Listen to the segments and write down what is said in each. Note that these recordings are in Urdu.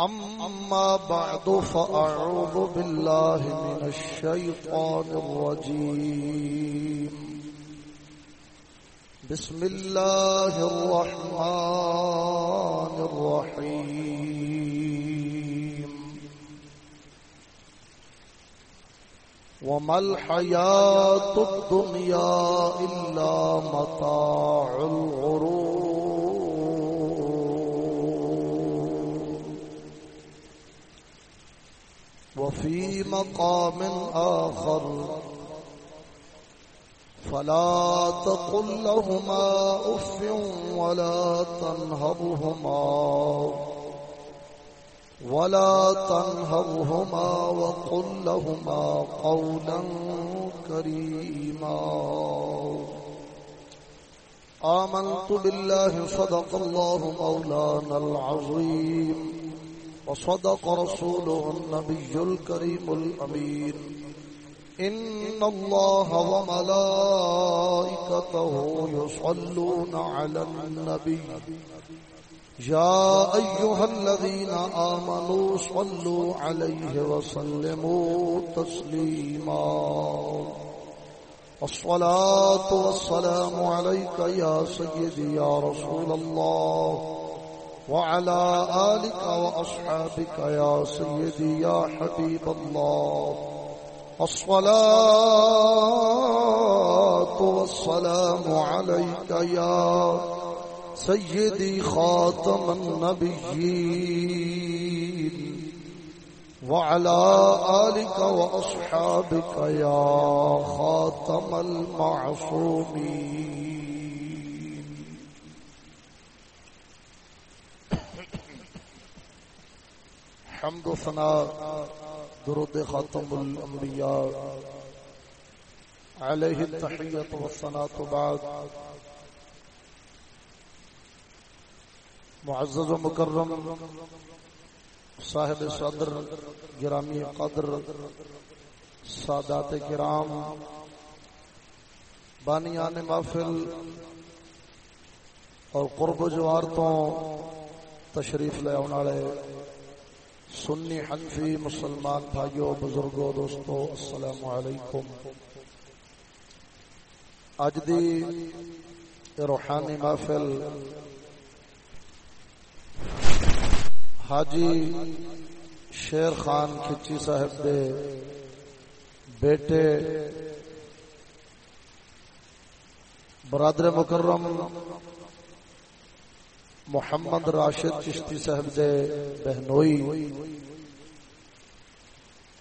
أما بعد فأعوذ بالله من الشيطان الرجيم. بسم الله الرحمن الرحيم. وما الحياة الدنيا إلا متاع الغرور. وفي مقام آخر فلا تقل لهما أف ولا تنهرهما ولا تنهرهما وقل لهما قولا كريما آمنت بالله صدق الله مولانا العظيم وصدق رسوله النبي الكريم الأمين. إن الله وملائكته يصلون على النبي. يا أيها الذين آمنوا صلوا عليه وسلموا تسليما. الصلاة والسلام عليك يا سيدي يا رسول الله. وعلى آلك وأصحابك يا سيدي يا حبيب الله. الصلاة والسلام عليك يا سيدي خاتم النبيين. وعلى آلك وأصحابك يا خاتم المعصومين. حمد و ثنا، درود خاتم الانبیاء. علیہ التحیت و بعد. معزز و مکرم، صاحب صدر گرامی قدر، سادات گرام بانیان محفل اور قرب جوار تو تشریف لے آنے والے سنی حنفی مسلمان بھائیوں بزرگوں دوستو، السلام علیکم۔ اج دی روحانی محفل حاجی شیر خان کھچی صاحب دے بیٹے برادر مکرم محمد راشد چشتی صاحب دے بہنوئی،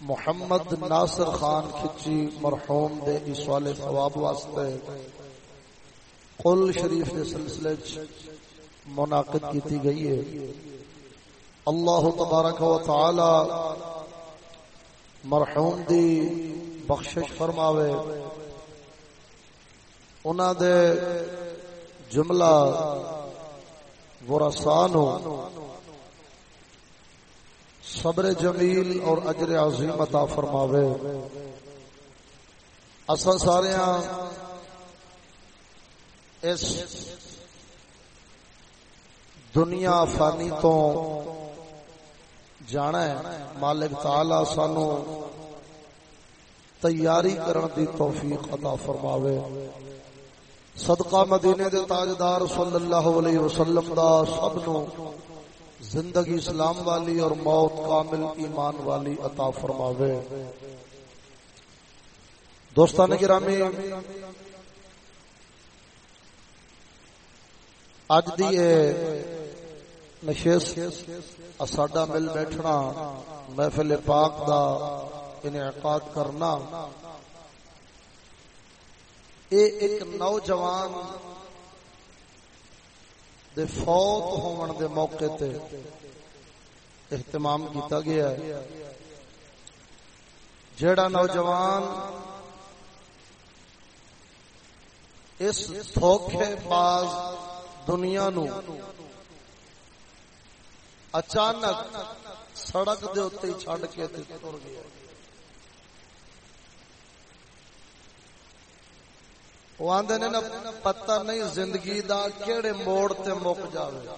محمد ناصر خان کھچی مرحوم دے اسوال ثواب واسطے قل شریف دے سلسلے منعقد کیتی گئی ہے۔ اللہ تبارک و تعالی مرحوم دی بخشش فرماوے۔ انہاں دے جملہ ورسان ہو صبر جمیل اور اجر عظیم عطا فرماوے۔ اصل سارے اس دنیا فانی تو جانا ہے۔ مالک تعالی سانو تیاری کرن دی توفیق عطا فرماوے۔ صدقہ مدینے دے تاجدار صلی اللہ علیہ وسلم دا سب نو زندگی اسلام والی اور موت کامل ایمان والی عطا فرماوے۔ دوستان گرامی، اج دی نشست ساڈا مل بیٹھنا محفل پاک دا انعقاد کرنا اے ایک نوجوان دے فوت ہون دے موقع تے اہتمام کیتا گیا ہے۔ جیڑا نوجوان اس دھوکھے باز دنیا نو اچانک سڑک دے اتنے چھڑ کے تے تر گیا وہ آدھے نے نا پتہ نہیں زندگی دا کیڑے موڑ تے مک جاوے۔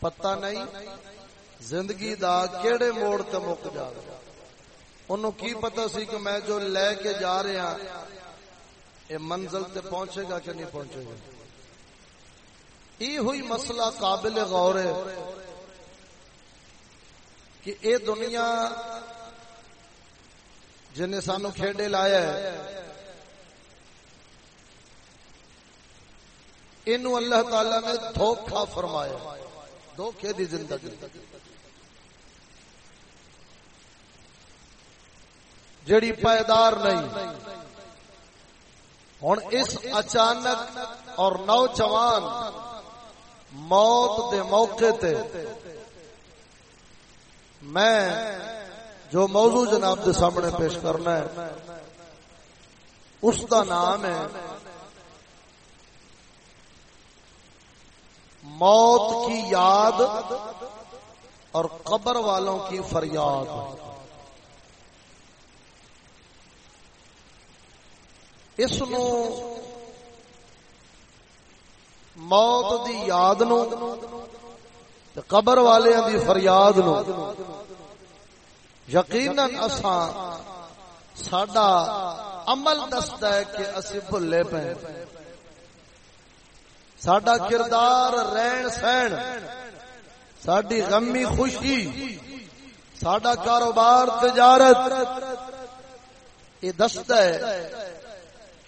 پتہ نہیں زندگی دا کیڑے موڑ تے مک جاوے۔ انہوں کی پتہ سی کہ میں جو لے کے جا رہا ہاں، یہ منزل تے پہنچے گا کہ نہیں پہنچے گا؟ یہ ہوئی مسئلہ قابل غور ہے کہ اے دنیا جنہیں سانو کھیڈے لایا ہے اینو اللہ تعالی نے دھوکھا فرمایا، دھوکھے دی زندگی۔ جڑی پائیدار نہیں۔ ہوں اس اچانک اور نوجوان موت دے موقع تے میں جو موضوع جناب دے سامنے پیش کرنا ہے، اس کا نام ہے موت کی یاد اور قبر والوں کی فریاد۔ اس نو موت دی یاد نو قبر والے دی فریاد نو یقیناً اساں ساڈا عمل دستا ہے کہ اسی بھلے پے۔ ساڈا کردار رہن سہن ساڈی غمی خوشی ساڈا کاروبار تجارت یہ دستا ہے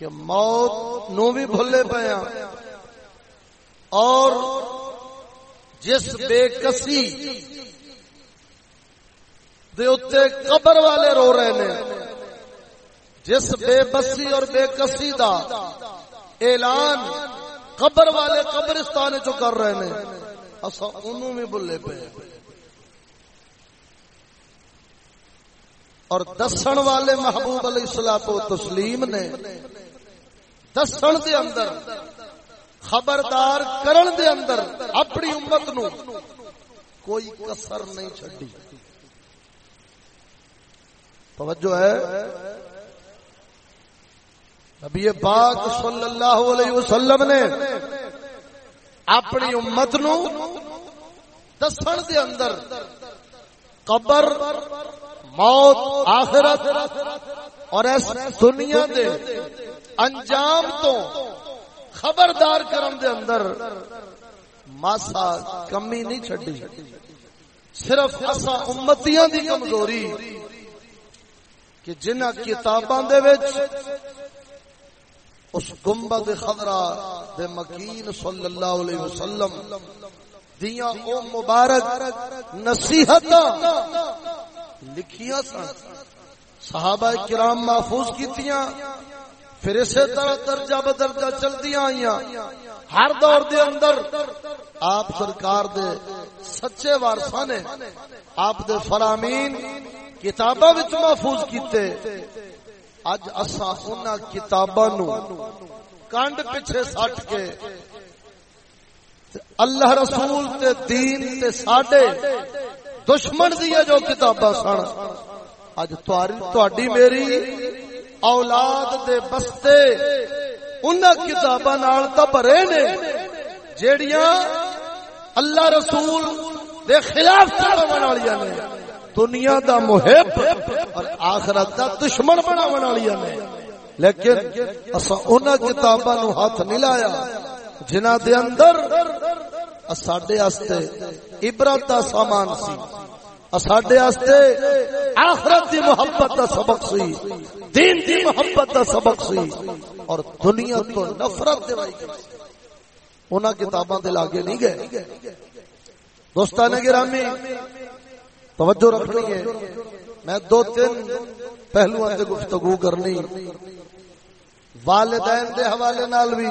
کہ موت نو بھی بھولے پے اور جس بے کسی دے اتے قبر والے رو رہے ہیں جس بے بسی اور بے کسی دا اعلان قبر والے قبرستان چو کر رہے ہیں۔ اصا انہوں بھی بلے پہ اور دسن والے محبوب علیہ السلام و تسلیم نے دسن دے اندر، خبردار کرن دے اندر اپنی امت نو کوئی کسر نہیں چھڈی۔ توجہ ہے۔ نبی پاک صلی اللہ علیہ وسلم نے اپنی امت نو دسن دے اندر قبر، موت، آخرت اور اس دنیا دے انجام تو خبردار کرم دے اندر ماسا کمی نہیں چھڈی۔ صرف اسا امتیاں دی کمزوری کہ جنہ کتاباں دے وچ اس گنبد خضرا دے مکین صلی اللہ علیہ وسلم، دیاں او مبارک نصیحت لکھیاں سن۔ صحابہ کرام محفوظ کیتیاں، پھر اسے طرح درجہ بدرجہ چلتی آئیاں۔ ہر دور دے اندر آپ سرکار دے سچے وارسا نے آپ دے فرامین کتاباں وچ محفوظ کیتے۔ اج اسا انہاں کتاباں نو کانڈ پیچھے سٹ کے اللہ رسول تے دین تے ساڈے دشمن دیا جو کتاباں سن، اج تہاڈی میری اولاد دے بستے انہاں کتاباں نال تے بھرے نے، جیڑیاں اللہ رسول دے خلاف چلن والیاں نے۔ دنیا دا محب اور آخرت دا دشمن بنا والی نے۔ لیکن اسا انہاں کتاباں نو ہاتھ نہیں لایا۔ جنہاں دے اندر ساڈے واسطے عبرت دا سامان سی۔ ساڈے واسطے آخرت دی محبت دا سبق سی۔ دین دی محبت دا سبق سی۔ اور دنیا تو نفرت دے وائی انہاں کتاباں دے لاگے نہیں گئے۔ دوستان گرامی توجہ رکھنی ہے۔ میں دو تین پہلو سے گفتگو کرنی۔ والدین دے حوالے نال بھی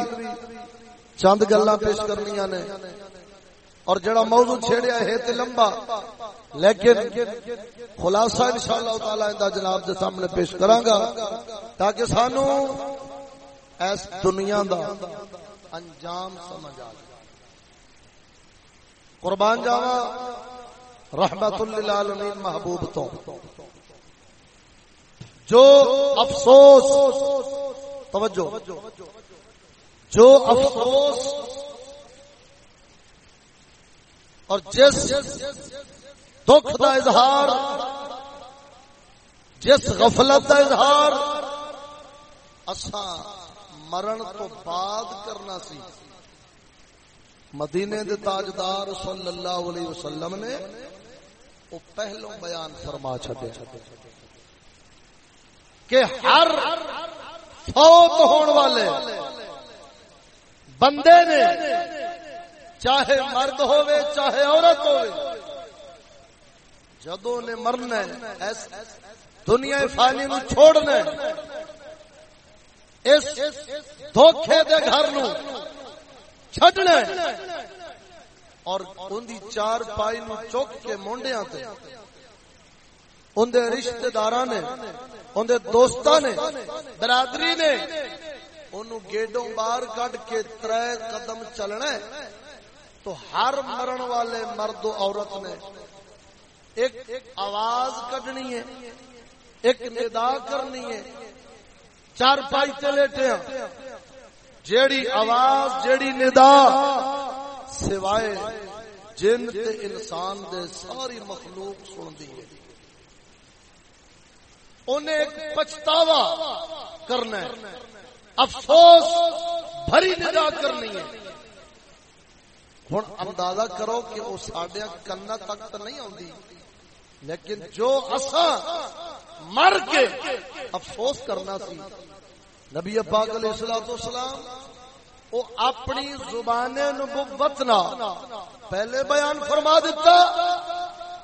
چند گلا پیش کرنی نے۔ اور جڑا موضوع چھیڑیا ہے تے لمبا۔ لیکن خلاصہ انشاءاللہ تعالی اندا جناب دے سامنے پیش کراں گا تاکہ سانو اس دنیا دا انجام سمجھ آ جائے۔ قربان جاوا رحمت للعالمین محبوب تو۔ جو افسوس، توجہ، جو افسوس اور جس دکھ کا اظہار، جس غفلت کا اظہار مرن تو بعد کرنا سی۔ مدینے دے تاجدار صلی اللہ علیہ وسلم نے وہ پہلو بیان فرما چھتے کہ ہر فوت ہون والے بندے نے چاہے مرد ہوئے چاہے عورت ہوئے جدو نے مرنا دنیا فانی نو چھوڑنا اس دھوکھے دے گھر نو چھڈنا اور ان دی چار پائی نو چک کے مونڈیاں تے۔ ان دے رشتہ داراں نے ان دے دوستاں نے، برادری نے انہوں گیڈوں بار کٹ کے ترے قدم چلنا ہے۔ تو ہر مرن والے مرد و عورت نے ایک آواز کڈنی ہے، ایک ندا کرنی ہے۔ چار پائی لیٹے ہیں جیڑی آواز، جیڑی ندا سوائے جن تے انسان دے ساری مخلوق سن دی ہے۔ انہیں ایک پچھتاوا کرنا ہے۔ افسوس بھری ندا کرنی ہے۔ ہوں اندازہ کرو کہ وہ سڈیا کنا تک تو نہیں آتی لیکن جو اصا مر کے افسوس کرنا سی، نبی پاک علیہ السلام اسلام وہ اپنی زبان نبوت نہ پہلے بیان فرما دیتا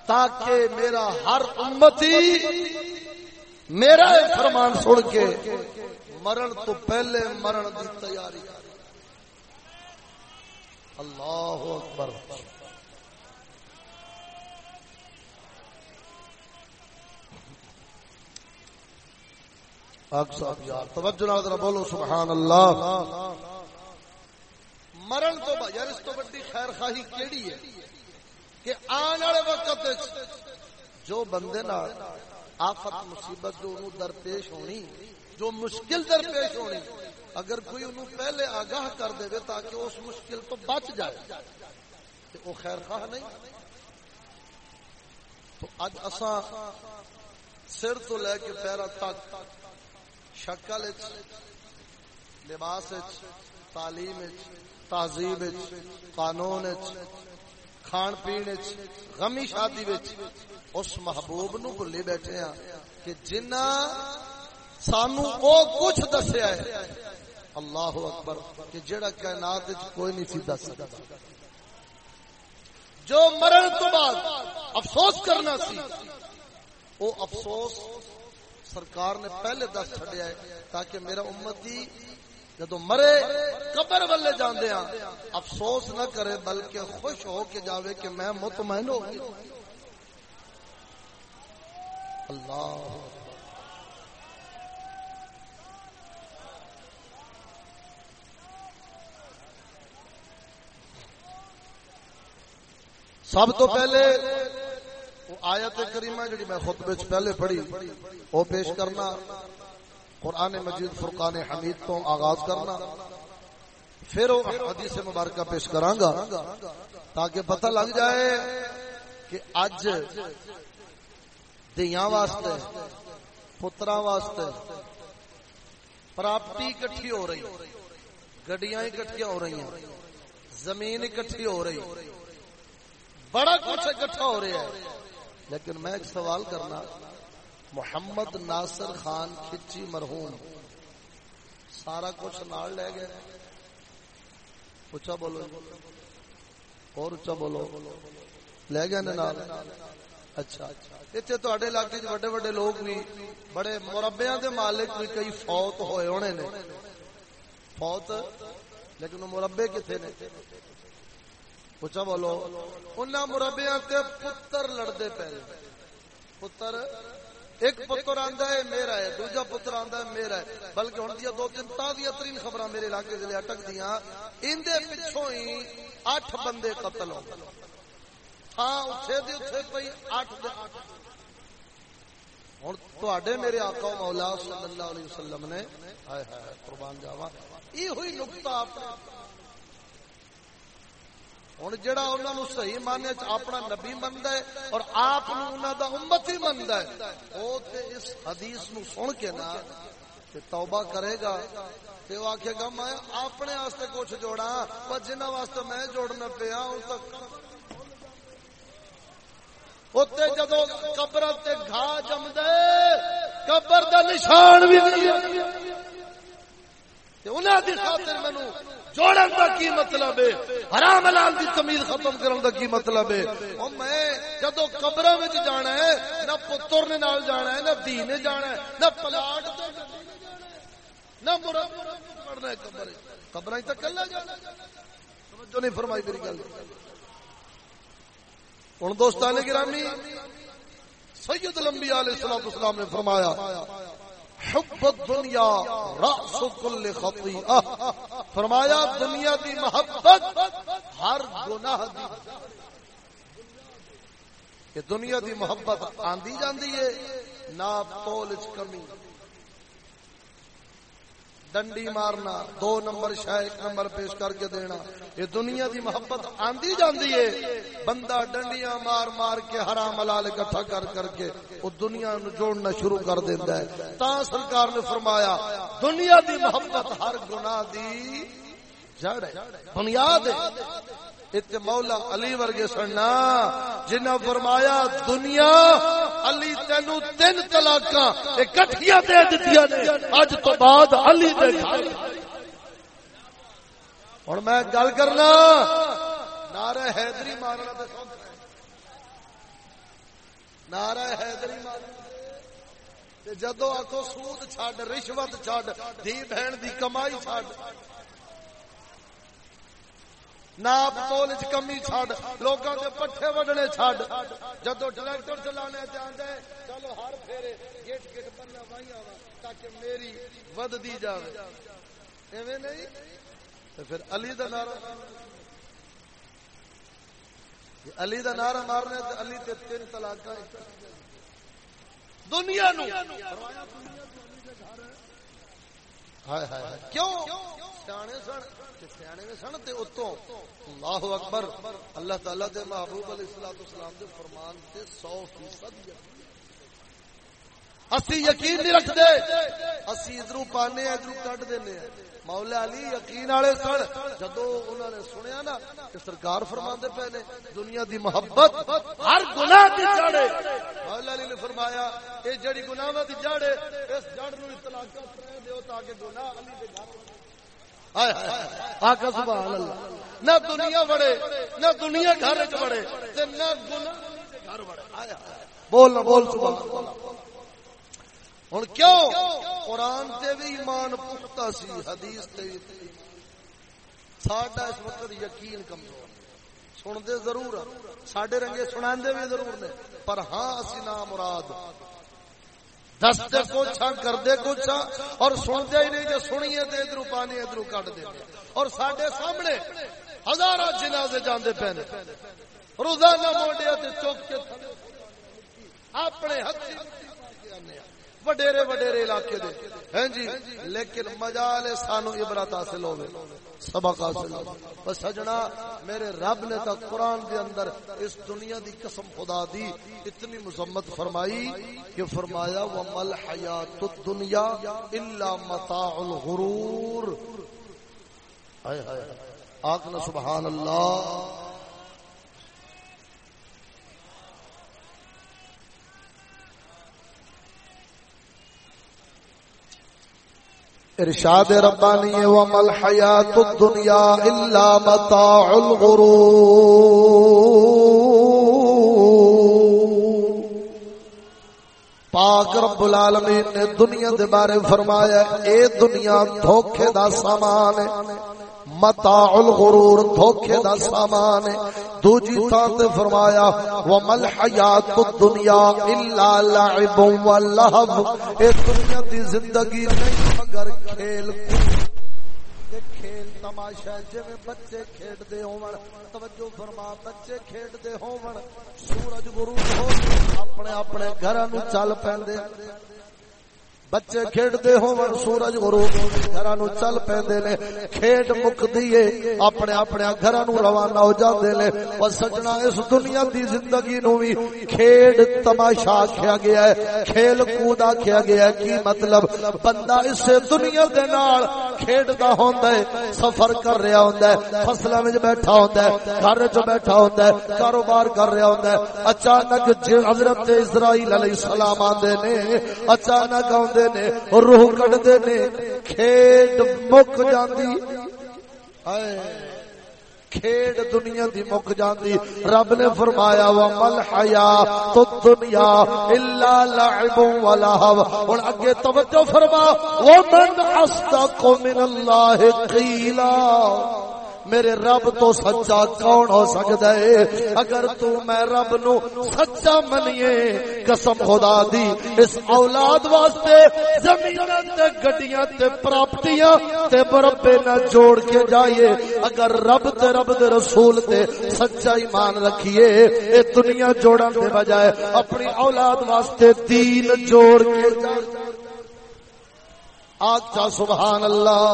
تاکہ میرا ہر امتی میرا فرمان سن کے مرن تو پہلے مرن کی تیاری اللہ اکبر۔ توجہ ذرا بولو، سبحان اللہ۔ مرن تو یار اس تو بڑی خیر خواہی کیڑی ہے کہ آنے والے وقت جو بندے نا آفت مصیبت جو انہوں درپیش ہونی، جو مشکل درپیش ہونی، اگر کوئی انہوں پہلے آگاہ کر دے تاکہ اس مشکل تو بچ جائے، تو وہ خیر خواہ نہیں۔ تو اج اساں سر تو لے کے پیرا تک شکل لباس تعلیم تہذیب قانون کھان پین غمی شادی اس محبوب نو بھلی بیٹھے ہیں کہ جنہ سانو او کچھ دسیا ہے۔ اللہ اکبر، کہ جڑا کائنات کوئی نہیں سی دس سکتا۔ جو مرن تو بعد افسوس کرنا سی وہ افسوس سرکار نے پہلے دس چڈیا ہے تاکہ میرا امتی جدو مرے، قبر والے جانے ہاں، افسوس نہ کرے، بلکہ خوش ہو کے جاوے کہ میں مطمئن ہو اللہ۔ سب تو پہلے آیت کریمہ جڑی میں خطبے پہلے پڑھی، وہ پیش کرنا۔ قرآن مجید، فرقان حمید تو آغاز کرنا۔ پھر وہ حدیث مبارکہ پیش کراں گا تاکہ پتہ لگ جائے کہ اج دیاں واسطے پترا واسطے پراپرٹی اکٹھی ہو رہی، گڈیاں اکٹھیاں ہو رہی ہیں زمین اکٹھی ہو رہی، بڑا کچھ اکٹھا ہو رہا ہے۔ لیکن میں ایک سوال کرنا محمد ناصر خان کھچی مرحوم سارا کچھ نال لے گئے۔ اچھا بولو جی۔ اور اچھا بولو۔ لے گئے نال۔ اچھا۔ اتنے تے علاقے وڈے وڈے لوگ بھی، بڑے مربیا دے مالک بھی کئی فوت ہوئے ہونے نے۔ فوت؟ لیکن مربے کتنے نے؟ اچھا بولو۔ انہاں مربیاں تے پتر لڑدے پے۔ پتر ایک پتر آندا ہے، میرا ہے، دوجا پتر آندا ہے، میرا ہے۔ بلکہ ہن دیا دو تین تازی ترین خبراں میرے علاقے دے اٹک دیاں ان دے پچھوں ہی اٹھ بندے قتل ہو گئے۔ ہاں اٹھے دی اٹھے پئی، اٹھ دے ہن تواڈے میرے آقا مولا صلی اللہ علیہ وسلم نے، ہائے ہائے، قربان جاواں یہ ہوئی نقطہ اپنے ہوں جہاں انہوں نے صحیح مانے اپنا نبی منتا ہے اور آپ دا امت ہی منتا ہے وہ اس حدیث نو سن کے نا کہ توبہ کرے گا تے وہ آخے گا میں اپنے واسطے کچھ جوڑا پر جنہ واسطے میں جوڑنا پیا اس تک اتنے جدو قبر گھا جم دے قبر دا نشان بھی نہیں انہوں دی خاطر مینو جوڑن دا کی مطلب ہے؟ حرام حلال دی تمیز ختم کرن دا کی مطلب ہے؟ او میں جدو قبراں وچ جانا ہے، نہ پتر نے نال جانا ہے، نہ دھی نے جانا ہے، نہ پلاٹ تے نہ مراد پڑھنا ہے قبر قبراں تے کلا جانا توجہ نہیں فرمائی میری گل۔ ہن دوستان گرامی سید الانبیاء علیہ الصلوۃ والسلام نے فرمایا حب الدنیا رأس کل خطیئہ فرمایا، دنیا دی محبت ہر گناہ دی. کہ دنیا دی محبت آندی جاندی ہے، نہ تول کمی. ڈنڈی مارنا، دو نمبر شاہ ایک نمبر پیش کر کے دینا۔ یہ دنیا دی محبت آندی جاندی ہے۔ بندہ ڈنڈیاں مار مار کے حرام حلال اکٹھا کر کر کے وہ دنیا نو جوڑنا شروع کر دیندا ہے۔ تا سرکار نے فرمایا، دنیا دی محبت ہر گناہ دی جڑ ہے، بنیاد ہے۔ اتنے مولا علی ورگے سننا جنہ فرمایا، دنیا علی تینو تین طلاق دے دتیا نے، اج تو بعد علی دے ہوں میں گل کرنا، نعرہ حیدری مارنا تو نعرہ حیدری مارنا جدو آخو سود چڈ رشوت چڈ دھی بہن دی کمائی چڈ ناپ تول چ کمی چڈ لوگوں کے پٹھے وڈنے چڈ جدو ٹریکٹر چلانے چاہتے چلو ہر پھیرے گیٹ گیٹ بننا وائی آوا تاکہ میری ود دی جائے ایویں نہیں تو پھر علی دا نعرہ علی دا نعرہ مارنے تو علی تے تین طلاق دنیا نو ہائے ہائے کیوں؟ سیانے سن سیانے میں سن تے اتوں۔ اللہ اکبر، اللہ تعالی دے محبوب علیہ الصلوۃ والسلام دے فرمان تے 100% اسی یقین نہیں رکھ دے اسی ادھروں پانے ادھروں کٹ دینے مولا علی یقین والے سن۔ جدو انہوں نے سنیا نا کہ سرکار فرما پے نے دنیا دی محبت ہر گناہ دی جڑے مولا علی نے فرمایا اے جڑی گناہ دی جڑ اس جڑ نو اطلاق دیو تاکہ گناہ علی دے گھر آقا سبحان اللہ۔ نہ دنیا بڑے نہ دنیا گھر بڑے نہ گناہ گھر بڑے بول بول سبحان اللہ۔ ہوں کیوں؟ قرآن تے بھی ایمان پختہ سی، حدیث تے ساڈا اس وقت یقین کمزور سن دے ضرور سڈے رنگے سنا بھی ضرور نے۔ پر ہاں اسی نام مراد۔ دستے کچھ ہاں، کر دے کچھ ہاں۔ اور سنتے ہی نہیں، جو سنیے تو ادھر پانی ادھر کٹ دے اور سڈے سامنے ہزار جنازے جانے پے روزانہ موڈیا چوک کے اپنے ہاتھ وڈیرے وڈیرے علاقے دے۔ ہیں جی لیکن مجال سانو عبرت حاصل ہوے سبق حاصل بس سجنا، میرے رب نے تا قرآن دے اندر اس دنیا دی قسم خدا دی اتنی مذمت فرمائی کہ فرمایا ومل حیات الدنیا الا متاع الغرور۔ ہائے ہائے آخنا سبحان اللہ۔ ارشاد ربانی ومل حیات الدنیا الا متاع الغرور۔ پاک رب العالمین نے دنیا دے بارے فرمایا اے دنیا، دھوکے دا سامان ہے۔ متاع الغرور، دھوکے دا سامان ہے۔ دوجی تھان تے فرمایا ومل حیات الدنیا الا لعب و لہو اے دنیا دی زندگی نہیں مگر کھیل کھیل تماشا جی بچے کھیڈتے ہون، توجہ فرما، بچے کھیڈتے ہون، سورج گرو ہو، اپنے اپنے گھر نو چل پے بچے کھیڈتے ہون سورج غروب گھراں نو چل پیندے نے، کھیڈ مکدی ہے، اپنے اپنے گھراں نو روانہ ہو جاندے نے۔ او سجنا اس دنیا دی زندگی نو وی کھیڈ تماشا کھیا گیا ہے، کھیل کود کھیا گیا ہے۔ کی مطلب؟ بندہ اس دنیا دے نال کھیڈدا ہوندا ہے، سفر کر رہا ہوندا ہے فصلاں وچ بیٹھا ہوندا ہے، گھر وچ بیٹھا ہوندا ہے، کاروبار کر رہا ہوندا ہے۔ اچانک جی حضرت اسرائیل علیہ السلام آندے نے، اچانک آندے دے نے روح کٹتے نے کھیڈ مک جاندی کھیڈ دنیا دی مک جاندی رب نے فرمایا وا مل حیا تو دنیا الا لعب و لهو ہن اگے توجہ فرما ومن اصدق من اللہ قیلا میرے رب تو سچا کون ہو سکتا ہے؟ اگر تو میں رب نو سچا منیے، قسم خدا دی، اس اولاد واسطے زمین تے گڈیاں تے پراپتیاں تے بربے نہ جوڑ کے جائیے۔ اگر رب تے رب دے رسول تے سچا ایمان رکھیے، اے دنیا جوڑن دے بجائے اپنی اولاد واسطے دین جوڑ کے جائیے آج سبحان اللہ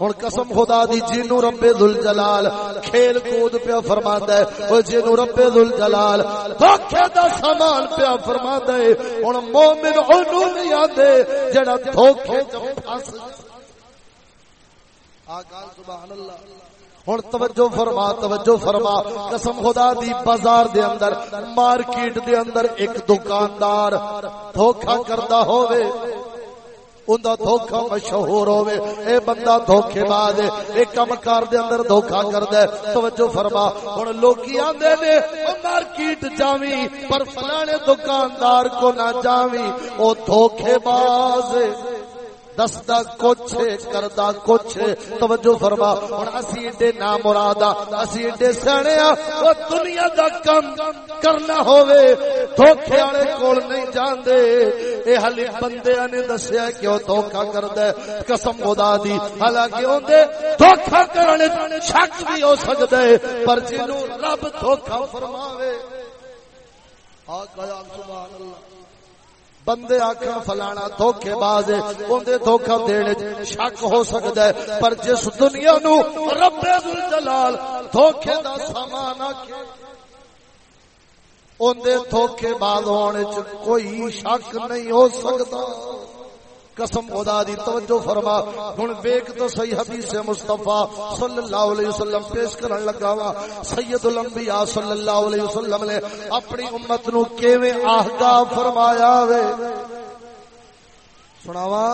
ہوں قسم خدا دی جنو ربے دل جلال کھیل کود پیا فرما ہے۔ وہ جنو ربے دل جلال دھوکھے دا سامان پیا فرما ہے۔ ہوں مومن اونوں نہیں آتے جڑا دھوکھے ہوں توجہ فرما توجہ فرما۔ قسم خدا دی، بازار دے اندر، مارکیٹ دے اندر ایک دکاندار دھوکھا کرتا ہوئے اوندا دھوکا مشہور ہوے اے بندہ دھوکے باز ہے اے کم کار دے اندر دھوکا کردا ہے۔ توجہ فرما۔ ہن لوکی آندے نے، او مارکیٹ جاویں، پر فلانے دکاندار کو نہ جاویں۔ او دھوکے باز۔ دستا کچھ، کردا کچھ۔ توجہ فرما، ہن اسی ایڈے نا مرادا اسی ایڈے سیاںے او دنیا دا کم کرنا ہووے، دھوکے والے کول نہیں جاندے۔ اے ہلی بندیاں نے دسیا کہ او دھوکا کردا ہے۔ قسم خدا دی، حالانکہ اوندے دھوکا کرنے شک بھی ہو سکدا ہے، پر جنوں رب دھوکا فرماوے۔ آقا سبحان اللہ۔ بندے آخر فلانا دھوکھے باز اندر دھوکھا دینے شک ہو سکتا ہے، پر جس دنیا نو رب جلال دھوکھے دا سامان آکے اندر دھوکھے باز ہونے کوئی شک نہیں ہو سکتا قسم خدا دی توجہ فرما۔ ہن ویک تو صحیح حدیث مصطفی صلی اللہ علیہ وسلم پیش کرن لگا وا۔ سید الانبیاء صلی اللہ علیہ وسلم نے اپنی امت نو کیویں آگاہ فرمایا وے۔ سناوا؟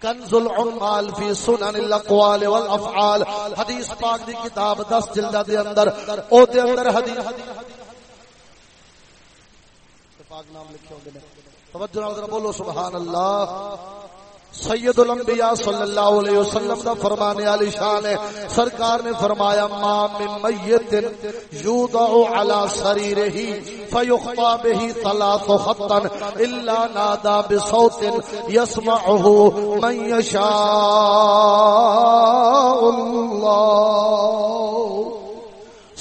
کنز العمال فی سنن الاقوال والافعال۔ حدیث پاک دی کتاب 10 جلد دے اندر۔ او دے اندر حدیث پاک نام لکھے ہوندے نے۔ توجہ نال بولو، سبحان اللہ۔ سید الانبیاء صلی اللہ علیہ وسلم دا فرمانے علی شان ہے۔ سرکار نے فرمایا، ما من میت یوضع علی سریرہ فیخطا به ثلاث خطا الا نادا بصوت يسمعه من يشاء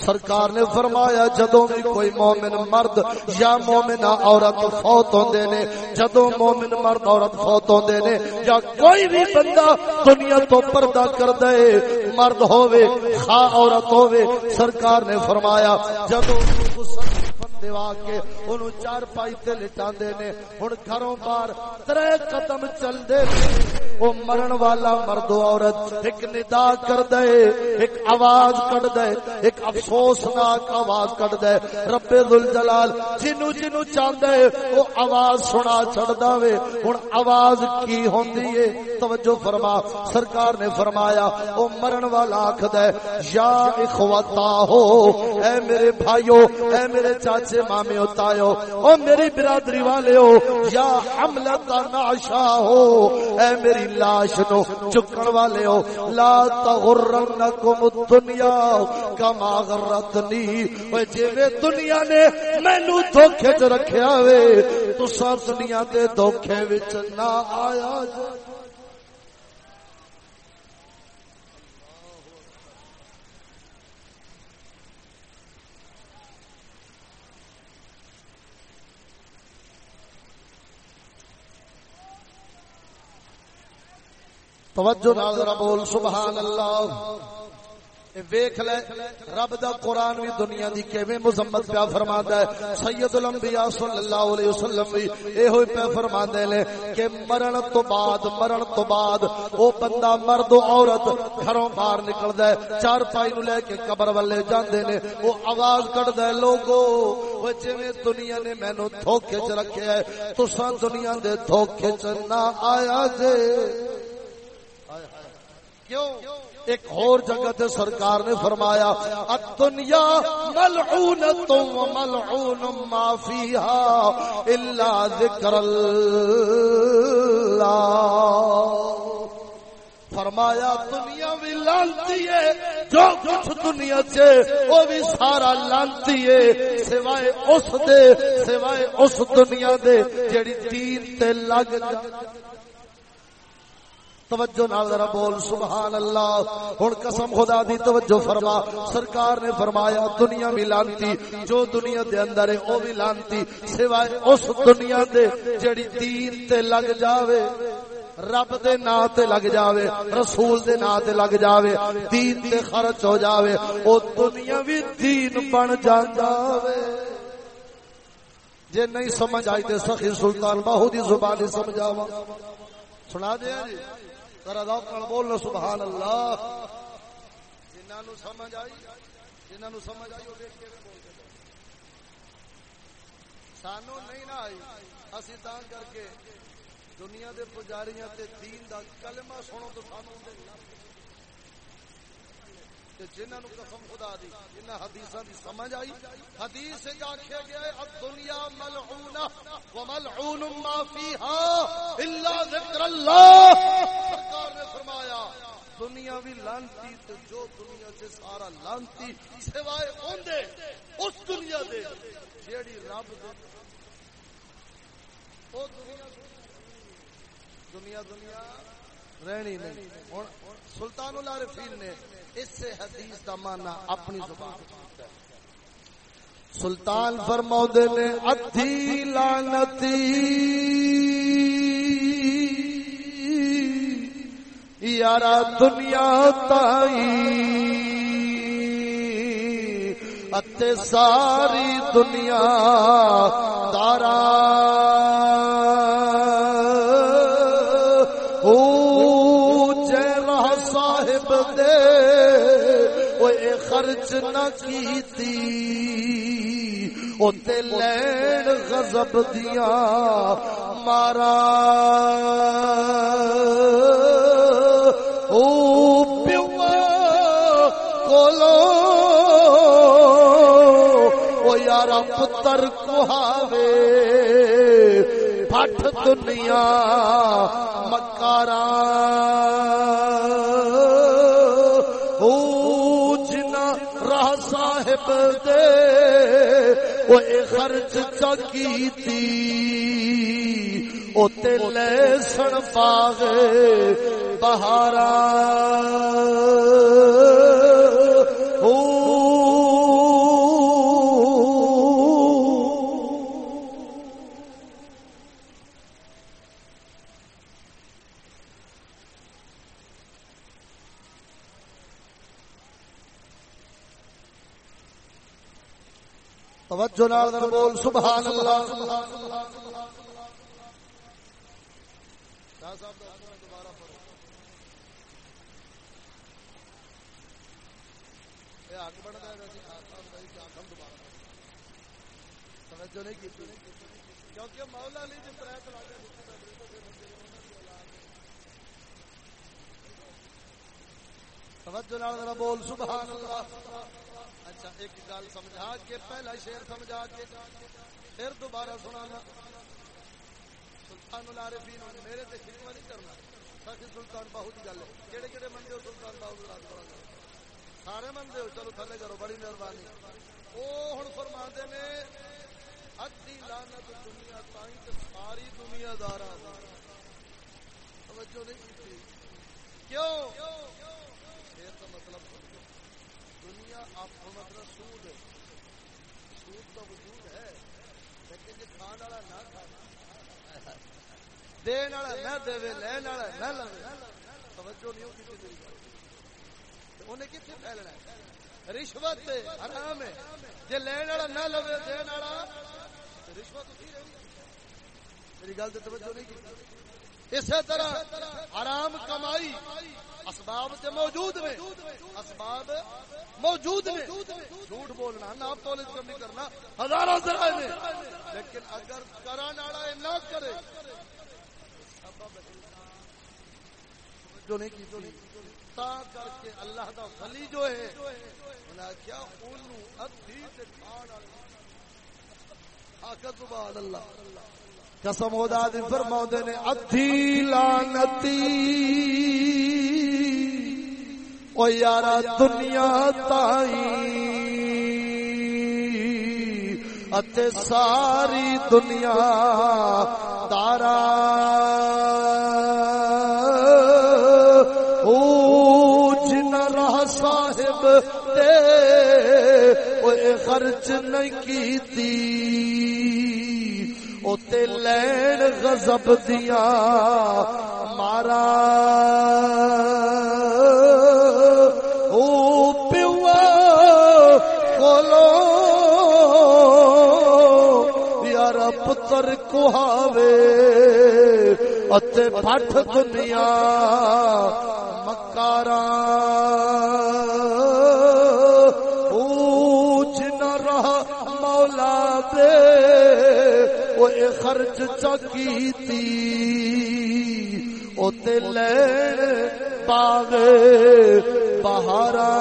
سرکار نے فرمایا، جدوں بھی کوئی مومن مرد یا مومنہ عورت فوت ہوندے نے، جدوں مومن مرد عورت فوت ہوندے نے، یا کوئی بھی بندہ دنیا تو پردہ کر دے، مرد ہووے، خواہ عورت ہووے، سرکار نے فرمایا، جدوں دیوا کے انہوں چار پائی تے لٹاندے نے۔ ہن گھروں باہر ترے قدم چل دے او مرن والا مرد و عورت ایک ندا کر دے ایک آواز کٹ دے ایک افسوسناک آواز کٹ دے رب ذوالجلال جنو جنو چاہندا ہے او آواز سنا چھڑدا وے۔ ہن آواز کی ہوندی ہے توجہ فرما۔ سرکار نے فرمایا او مرن والا آکھدا ہے، یا اخوتا ہو، اے میرے بھائیو، اے میرے چاچے جائز مامے ہوتا ہو او میری برادری والے ہو، یا حملت ناشا ہو، اے میری لاش نو چکن والے ہو، لا تغرنکم الدنیا کما غرتنی۔ او جویں دنیا نے مینوں دھوکے چ رکھیا وے، تساں دنیا دے دھوکے وچ نہ آیا۔ جائے توجہ نال ذرا بول سبحان اللہ ویکھ لے، رب دا قرآن بھی دنیا دی کیویں مذمت پیا فرماندا ہے۔ سید الانبیاء صلی اللہ علیہ وسلم بھی اے پیا فرماندے نے کہ مرن تو بعد، مرن تو بعد او بندہ مرد و عورت گھروں باہر نکلدا ہے۔ چار پائی نو لے کے قبر والے جاندے نے، او آواز کڈدا ہے، لوگو، او جویں دنیا نے مینوں دھوکے چ رکھیا ہے، تساں دنیا دے دھوکے چ نہ آیا جے۔ کیوں؟ ایک اور جگہ تے سرکار نے فرمایا، الدنیا ملعونت و ملعون ما فیہا الا ذکر اللہ۔ فرمایا، دنیا بھی لانتی ہے، جو کچھ دنیا چے وہ بھی سارا لانتی ہے، سوائے اس دے، سوائے اس دنیا دے جڑی دین تے لگ جائے توجہ نال ذرا بول، سبحان اللہ۔ ہن قسم خدا دی توجہ فرما۔ سرکار نے فرمایا، دنیا بھی لانتی، جو دنیا دے اندر ہے، او بھی لانتی۔ سوائے اس دنیا دے جڑی دین تے لگ جاوے، رب دے نا تے لگ جاوے، رسول دے نا تے لگ جاوے، دین تے خرچ ہو جاوے، او دنیا بھی دین بن جاندا وے۔ جے نہیں سمجھ آئی تے سخی سلطان باہو دی زبان سمجھاوا سنا دیا جی؟ ذرا ذوق نال بولنا سبحان اللہ۔ جنہاں نو سمجھ آئی، جنہاں نو سمجھ آئی او دیکھ کے بول دے۔ سانو نہیں نہ آئی، اسی تاں کر کے دنیا دے پجاریاں تے دین دا کلمہ سنو تو سانو دے نہ جنہاں نو قسم خدا دی، جنہاں حدیثاں دی سمجھ آئی، حدیث وچ آکھیا گیا ہے، الدنیا ملعونہ، وملعون ما فیہا الا ذکر اللہ۔ سرکار نے فرمایا، دنیا بھی لانتی تے جو دنیا سے سارا لانتی سوائے اوندے اس دنیا دے۔ جیڑی رب دے، او دنیا دنیا دنیا رہنی نہیں۔ ہن سلطان العارفین نے اس سے حدیث کا مانا اپنی زبان سلطان فرماؤ نے، ادھی لانتی یارا دنیا تائی۔ اتے ساری دنیا تارا نہ کیتی او تے لین غضب دیا مارا۔ او پیو کولو، او یارا پتر کوہاوے، پٹھ دنیا مکارا وہ خرچ چکی تھی او تے لے سن پاگے بہارا۔ توجہ نال بول سبحان اللہ۔ کیونکہ مولا علی جی توجہ نال بول سبحان اللہ۔ اچھا ایک گل سمجھا کے، پہلا شیر سمجھا کے، پھر دوبارہ سنانا۔ سلطان العارفین، میرے تے شکوا نہیں کرنا۔ سچ سلطان باہو کی گل ہے۔ کہڑے کہڑے منگے ہو، سلطان باہو رات بڑا سارے منگے ہو، چلو تھلے کرو، بڑی مہربانی۔ وہ ہوں فرما نے ادی لانت دنیا تائیں تے ساری دنیا دار توجہ نہیں کی کیوں؟ پھر تو مطلب دنیا آپ مطلب سود سود تو وجود ہے، لیکن جی کھان والا نہ کھانا دین والا نہ دے، لین والا نہ لو توجہ نہیں ہوتی میری گل انہیں کتنے پھیلنا ہے؟ رشوت حرام ہے۔ جی لین والا نہ لو دین والا رشوت میری گل تو توجہ نہیں کی۔ اسی طرح حرام کمائی اسباب تے موجود میں اسباب موجود میں جھوٹ بولنا نام تو کم نہیں کرنا ہزاروں ذرائع میں لیکن اگر کران والا نہ کرے جو نہیں کی جو نہیں تا کر کے اللہ دا ولی جو ہے، انہاں کیا اونوں ادھی تے کھان والا آکا سبحان اللہ۔ قسم خدا دی فرماؤ نے، ادھی لانتی او یارا، دنیا تائی۔ اتے ساری دنیا دارا۔ او جن رہ صاحب تے او خرچ نہیں کیتی۔ تے لین غضب دیا، مارا۔ او پیوا کولو یار پتر کوہاوے اتے پٹھ دنیا مکارا خرچ چکیتی اوتے تے لین باغ بہارا۔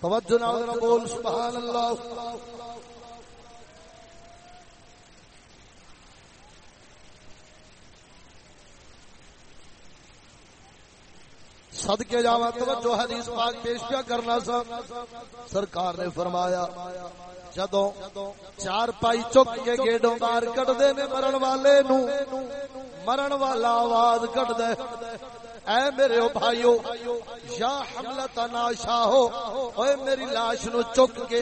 توجہ نال بول سبحان اللہ سد کے جاوا توجہ حدیث پاک پیش کیا کرنا سا۔ سرکار نے فرمایا جدو چار پائی چک کے گیڈوں بار کٹ دے نے مرن والے نو، مرن والا آواز کٹ دے اے میرے او بھائیو، یا حملت ناشا ہو اے میری لاش نو چک کے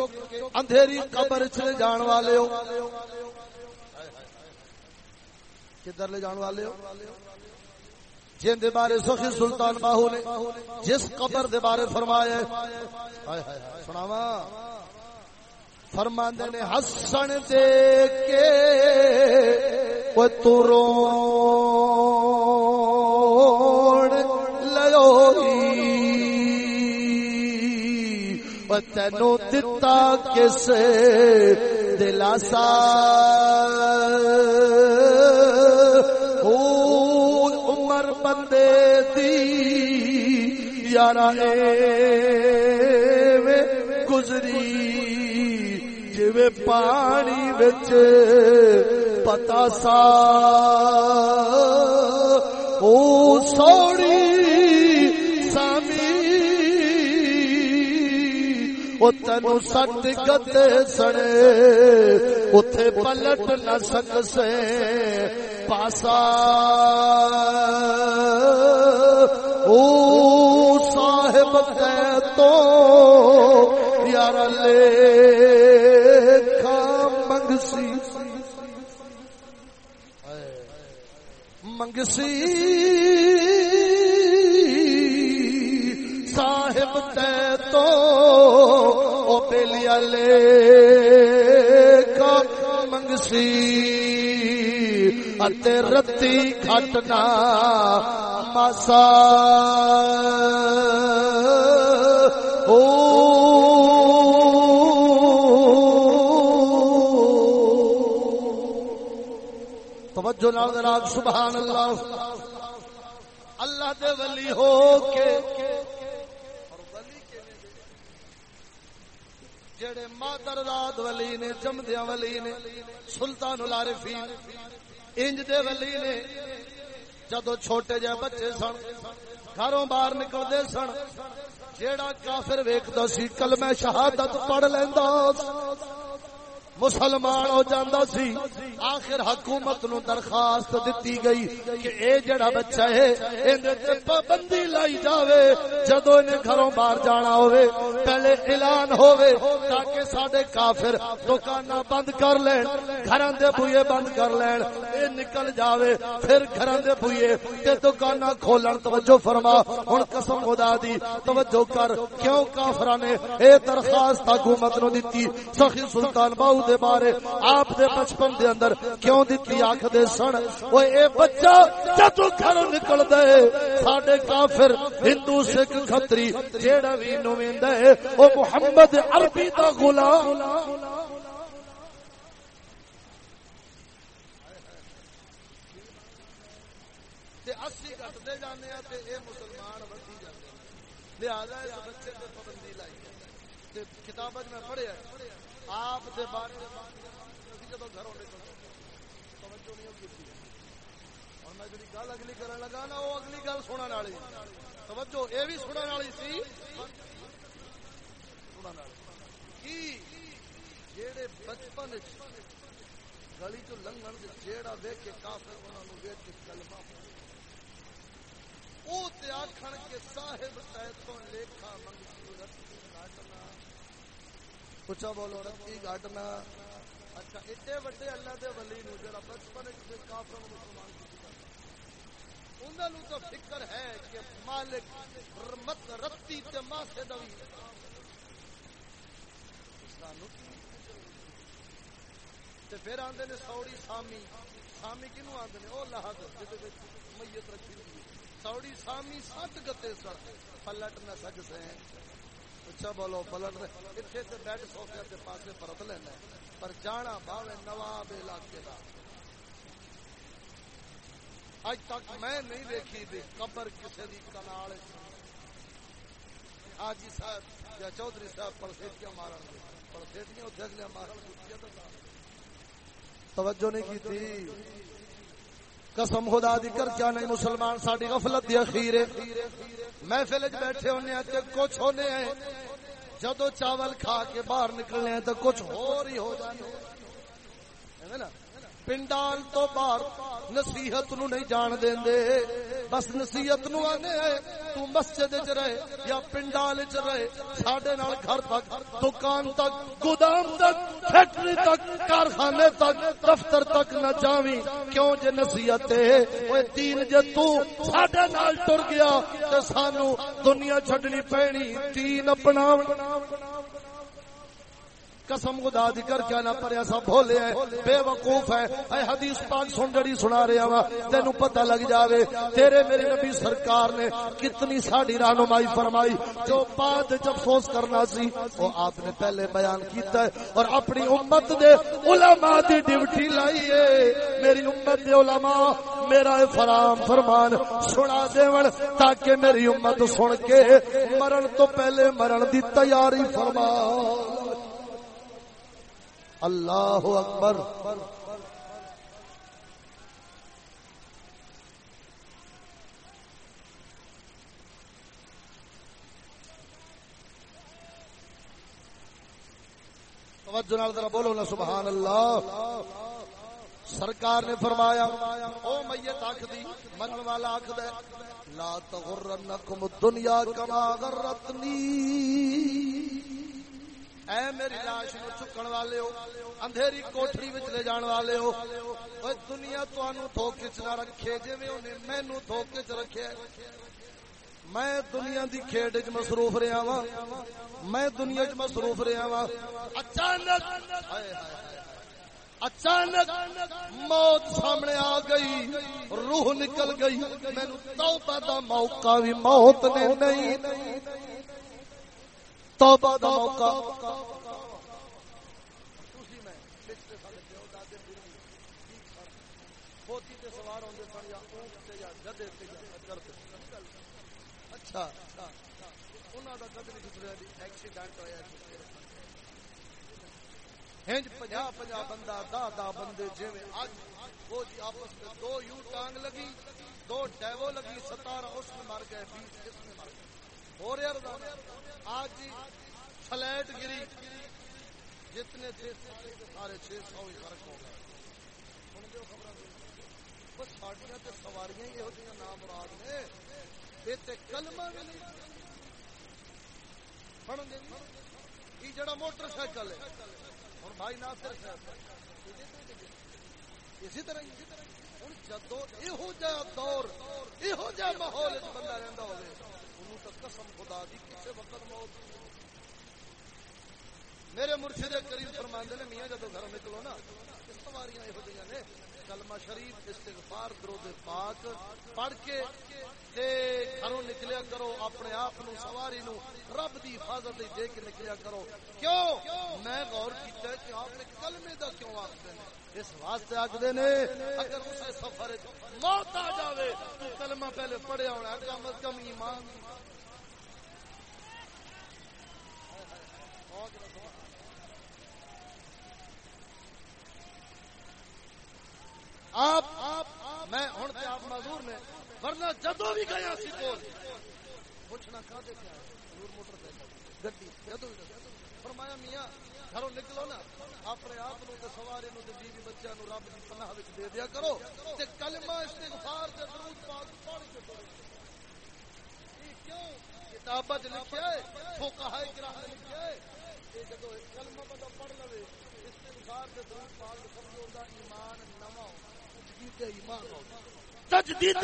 اندھیری قبر چلے جان والے ہو۔ کدھر لے جان والے ہو؟ جن دے بارے سخی سلطان باہو نے، جس قبر دے بارے فرمایا سناوا فرماندے نے ہسن دے کے وہ ترو لو تینو دتا کس دلاسا۔ دی گزری جی پانی بچ پتا سا۔ او سوڑی سامی، او تینو سٹ گتے سڑے اتے پلٹ نہ سکسے، پاسا۔ او صاحب تو یار لے منگسی۔ منگسی۔ صاحب تے تو او پیلیا لے منگسی۔ اتے رتی کھٹنا مسا توجہ نال ذرا سبحان اللہ۔ اللہ دے ولی ہو کے۔ جڑے مادر رات ولی نے جمدیا ولی نے، سلطان العارفین، انج دے ولی نے جدو چھوٹے جے بچے سن، گھروں باہر نکلتے سن، جیڑا کافر ویکھدا سی، کلمہ شہادت پڑھ لیندا مسلمان ہو جاندہ سی۔ آخر حکومت نو درخواست دیتی گئی کہ اے جڑا بچہ ہے اندے تے پابندی لائی جاوے۔ جدو انہیں گھروں باہر جانا ہوئے پہلے اعلان ہوئے تاکہ ساڈے کافر دکاناں بند کر لین، گھراں دے بوئے بند کر لین۔ اے نکل جاوے، پھر گھراں دے بوئے تے دکاناں کھولن۔ توجہ فرما، ہن قسم خدا دی، توجہ کر۔ کیوں کافراں نے اے درخواست حکومت نو دتی؟ سخی سلطان باؤ دے بارے آپ دے بچپن دے اندر کیوں دتی آکھ دے سن؟ او اے بچہ جدو گھر نکل دے ساڈے کافر ہندو سکھ کھتری جیڑا وی نویندا ہے، او محمد عربی دا غلام۔ تے اسی گھٹتے جانے ہیں تے اے مسلمان ودی جاندے ہاں۔ لہذا اس بچے تے پابندی لائی تے کتابت میں پڑھیا آپ دے بارے جدو گھروں توجہ نہیں ہوتی اور میں جی گل اگلی کرن لگا نا، وہ اگلی گل سنن والی۔ توجہ اے بھی سنن والی سی۔ سنن والی۔ کی؟ بچپن گلی چ لنگن جیڑا ویکھ کے کافر انہاں نو ویکھ کے کلمہ او تے آکھن کے صاحب تو لیکھا منگ پوچھا بولو رتی گھٹنا اچھا ایڈے وڈے اللہ دے ولی نو جڑا بچپن وچ کافر نو مسلمان انہاں نو تو فکر ہے کہ مالک مت رتی تے ماسے دوی سانو تے پھر آندے نے سوڑی سامی سامی کنو آندے نے او لحد جدے وچ میت رکھی ہوئی سوڑی سامی سات گتے سر پلٹ نہ سک سے اچھا بولو پلٹ اتنے تے بیڈ سوفیا کے پاسے پرت لینا پر جانا باوے نواب علاقے دا۔ اج تک میں نہیں دیکھی دی قبر کسی دی کنال حاجی صاحب یا چودھری صاحب پرسیٹیاں مارن گے۔ پرسیٹیاں اتنے اگلے مارن توجہ نہیں کی تھی؟ قسم خدا دی کر، کیا نہیں مسلمان، ساڈی غفلت دی اخیر ہے۔ محفل وچ بیٹھے ہونے ہیں تے کچھ ہونے ہیں۔ جدو چاول کھا کے باہر نکلنے ہیں تو کچھ اور ہی ہو جانے نا؟ پنڈال تو باہر نصیحت نو نہیں جان دیندے بس نصیحت نو آنے ہیں۔ تو مسجد چ رہے یا پنڈال چ رہے، ساڈے نال گھر تک، دکان تک، گودام تک، فیکٹری تک، کارخانے تک، دفتر تک نہ جاویں۔ کیوں جے نصیحت ہے؟ اوے دین جے تو ساڈے نال ٹر گیا تے سانو دنیا چھڈنی پینی دین اپناونا قسم خدا دی کر کیا نہ پریا سا بھولے ہے بے وقوف ہے اے حدیث پاک سن جڑی سنا رہا وا تینو پتہ لگ جاوے، تیرے میرے نبی سرکار نے کتنی ساڈی رہنمائی فرمائی۔ جو بعد جب افسوس کرنا سی، وہ آپ نے پہلے بیان کیتا ہے اور اپنی امت دے علماء دی ڈیوٹی لائی ہے۔ میری امت دے علماء، میرا فرام فرمان سنا دیون تاکہ میری امت سن کے مرن تو پہلے مرن دی تیاری فرما۔ اللہ اکبر توجہ نال ذرا بولو نا، سبحان اللہ۔ سرکار نے فرمایا، او میت آکھ دی من والا آکھ دے لا تغرنکم الدنیا کما غرتنی۔ اے میری لاش نو چکن والے ہو، اندھیری کوٹری وچ لے جان والے ہو۔ اوے دنیا تانوں دھوکے چ نہ رکھے، جویں اونے مینوں دھوکے چ رکھیا میں دنیا دی کھیڈ وچ مصروف رہیا وا میں دنیا وچ مصروف رہیا وا اچانک ہائے ہائے۔ اچانک موت سامنے آ گئی، روح نکل گئی۔ مینوں توبہ دا موقع بھی موت نے نہیں۔ توبہ دا موقع۔ اچھا۔ انہاں دا کبھی نہیں گزریا دی ایکسیڈنٹ ہویا ہنج پنجا پنجا بندہ دا دا بندے جویں اج۔ وہ جی آپس میں دو یو ٹانگ لگی دو لگی ستارہ اس میں مر گئے بیس اس میں مر گئے۔ اور یار آج جی فلیٹ گری۔ جتنے تھے سارے چھ سو ہی فرق ہو گئے۔ بس سواریاں یہ نام مراد نے۔ یہ کلمہ بھی نہیں۔ پڑھن جی، یہ جڑا موٹر سائیکل ہے۔ بھائی ناصر صاحب اسی طرح ہوں جدو یہو جا دور یہو جا ماحول بندہ رہتا ہوئے تو قسم خدا دی کسی وقت موت میرے مرشد کریم فرماندے نے، میاں جدو گھر نکلو نا سواریاں یہو جہاں نے، کلمہ شریف، استغفار، درود پاک، پڑھ کے تے گھروں نکلیا کرو، اپنے آپ نو، سواری نو، رب دی حفاظت دے کے نکلیا کرو۔ کیوں؟ میں غور کیتا ہے کہ آپ نے کلمے دا کیوں آخر نے؟ اس واسطے آخر نے، اگر اسے سفر موت آ جاوے، تو کلمہ پہلے پڑھیا ہونا کم از کم ایمان آپ میں ہوں آپ معذور نے، ورنہ جدو بھی گیا سی کول۔ پوچھنا کہاں دے موٹر سائیکل گڈی جدو بھی فرمایا، میاں، گھروں نکلو نا۔ اپنے آپ نو تے سوارے نو تے بیوی بچیاں نو رب دی پناہ وچ دے دیا کرو۔ تے کلمہ استغفار تے درود پاک پڑھ کے کیوں؟ کتابت لکھیا ہے فقہائے کرام نے لکھیا ہے۔ جدو کلمہ بندہ پڑھ لوے استغفار تے درود پاک سمجھو دا ایمان نواں تجدید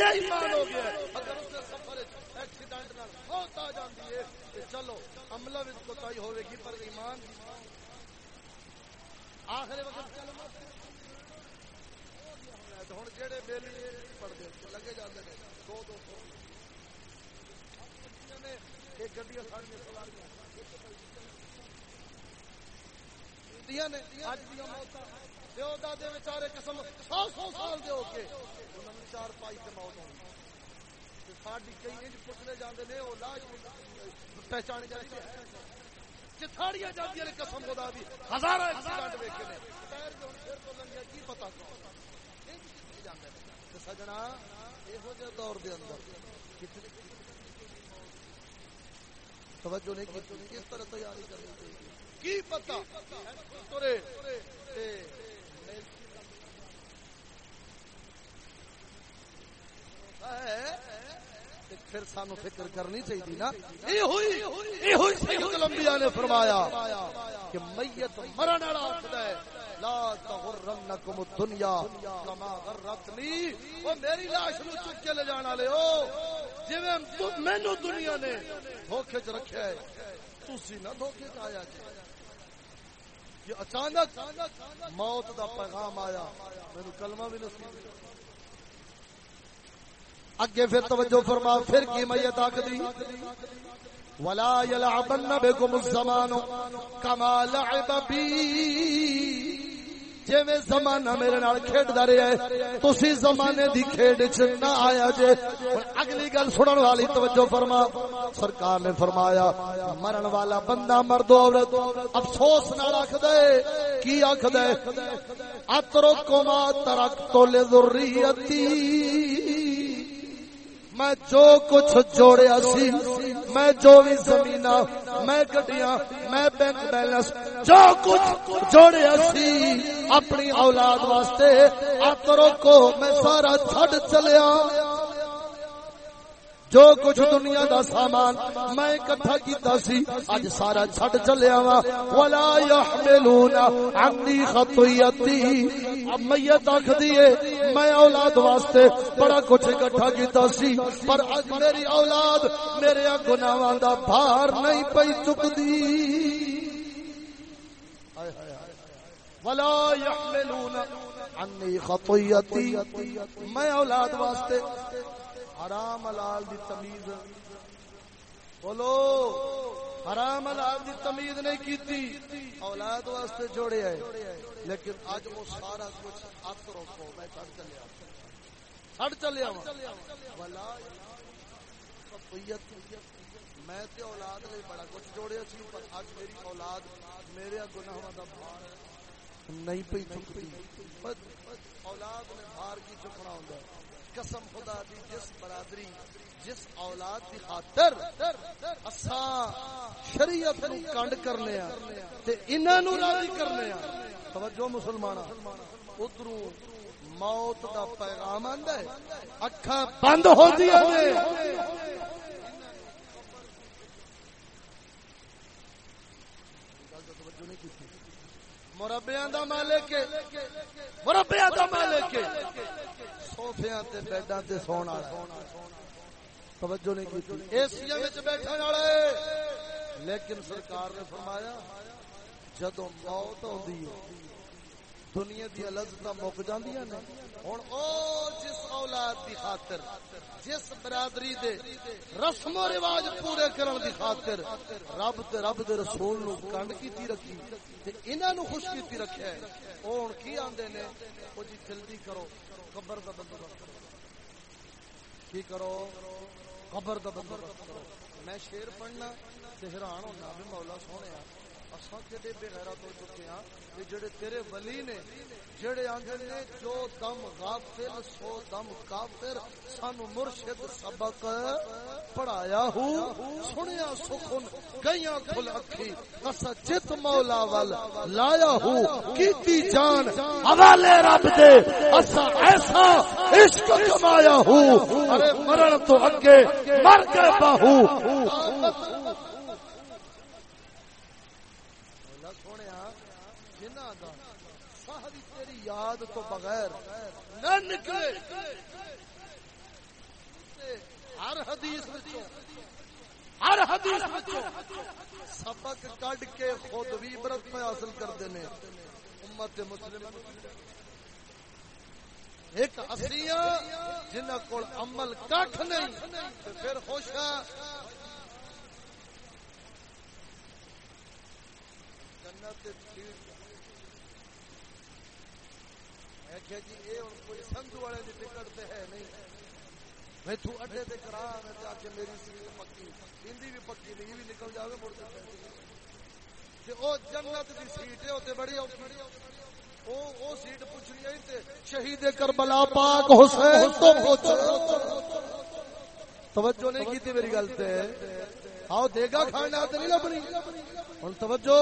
ایمان ہو گیا۔ اگر اس نے سفر ایکسیڈنٹ نال موت آ جاندی ہے تے چلو عملہ وچ کوتاہی ہوے گی پر ایمان آخر وقت کلمہ ہن جڑے بیلی پڑھ دے لگے جاندے نے دو دو سو گڈیاں ساڑیاں سواریاں نے اج دی موتاں پیو دادے بچارے قسم، سو سو سال دے ہو کے انہوں نے چار پائی تے موت ہونی ساڈی کئی انج پٹنے جاندے نے، او لاش پہچان جی، جاندی ہے۔ چتھاڑیاں جاندیاں نے قسم خدا دی۔ ہزاراں ایکسیڈنٹ ویکھے نے۔ پیر جو پھر تو لنگیا کی پتہ کون انج کتے جاندے نے؟ تے سجنا، ایہو جے دور دے اندر کتنے توجہ نہیں کی، کس طرح تیاری کرنی چاہیے؟ کی پتہ؟ ترے پھر سانو فکر کرنی چاہیے نا۔ لمبیا نے فرمایا کہ میت مرن والا آخر ہے، لا تغرنکم الدنیا کما غرتنی۔ او میری لاش نو چک کے لے جان والے ہو جویں مینوں دنیا نے دھوکے چ رکھیا ہے، تسی نہ دھوکے چ آیا جی کہ اچانک موت دا پیغام آیا، مینوں کلمہ بھی نصیب اگے پھر توجہ فرما، پھر کی میت آکدی ولا يلعبن بكم الزمان كما لعب بي جویں زمانہ میرے نال کھیڈ کھیڈدا رہیا ہے، تسی زمانے دی کھیڈ وچ نہ آیا جے۔ اگلی گل سنن والی، توجہ فرما۔ سرکار نے فرمایا، مرن والا بندہ مرد عورت افسوس نال آکھ دے کی آکھ دے اترکو ما ترکتو لذریتی۔ میں جو کچھ جوڑیا سی، میں جو بھی زمین میں گڈیاں، میں بینک بیلنس، جو کچھ جوڑیا سی۔ اپنی اولاد واسطے آترو کو میں سارا چھڈ چلیا۔ جو کچھ دنیا دا سامان میں اکٹھا کیتا سی اج سارا چھڈ چلیا وا۔ ولا يحملون عني خطيتي۔ اب میت آکھدی ہے میں اولاد واسطے بڑا کچھ اکٹھا کیتا سی، پر اج میری اولاد میرے گناہاں دا بھار نہیں پئی چکدی۔ ولا يحملون عني خطيتي. میں اولاد واسطے حرام حلال دی تمیز بولو، حرام حلال دی تمیز نہیں کیتی، اولاد واسطے جوڑے ہے لیکن اج وہ سارا کچھ ات روکو، میں چڑھ چلیا۔ چڑھ چلیا ولا میں تے اولاد لئی بڑا کچھ جوڑیا سی، پر اج میری اولاد میرے گناہاں دا بھار نہیں پئی چکتی اولاد نے بھار کی چکنا ہوندا قسم خدا دی، جس برادری، جس اولاد کی خاطر اساں شریعت نو کنڈ کرنے تے انہاں نو راضی کرنے توجہ مسلمان ادھروں موت دا پیغام آندا ہے۔ اکھاں بند ہوندیاں نے مربیاں دا مالک مربیاں دا مالک سوفیاں تے بیڈاں تے سون والا توجہ نہیں کیتی اے کی ایسیا بیٹھنے والے لیکن سرکار نے فرمایا جدوں موت ہوندی ہے دنیا دیا لذت مک جاندیاں نے۔ ہوں او جس اولاد دی خاطر، جس برادری دے رسم و رواج پورے کرن دی خاطر رب تے رب دے رسول نو کنڈ کیتی رکھی تے انہاں نو خوش کیتی رکھیا ہے۔ او ہن کی آندے نے؟ او جی جلدی کرو، قبر دا بندوبست کرو۔ کی کرو؟ قبر دا بندوبست کرو۔ میں شیر پڑھنا تے حیران ہونا بھی مولا سونے اساں کدے بے غیرت ہو چکے ہاں کہ جڑے تیرے ولی نے، جڑے آندے نے جو دم غافل، سو دم کافر، سانو مرشد سبق پڑھایا ہو۔ سنیا سخن گئیاں کھل اکھی۔ اسا جت مولا ول لایا ہو، کیتی جان۔ حوالے رب دے اسا ایسا عشق کمایا ہو۔ ارے مرن تو اگے مر گئے باہو۔ یاد تو بغیر نہ نکلے۔ ہر حدیث ہر حدیث سبق کڈ کے خود بھی برت میں حاصل کرتے ہیں امت مسلم، ایک اصلیاں جنہ کو عمل کھ نہیں پھر خوش جنت جی یہ کوئی سنگ والے کی ٹکٹ تے ہے نہیں۔ میں تو اڈے تے کرا، میں تے آکے میری سیٹ پکی۔ ہندی بھی پکی نہیں بھی نکل جاوے، مڑ کے تے او جنت دی سیٹ ہے تے بڑی اوکھی۔ او او سیٹ پوچھنی ہے تے شہید کربلا پاک حسین تو پوچھ توجہ نہیں کیتی میری گل تے۔ آؤ دے گا کھانا تے نہیں لبنی۔ ہن توجہ۔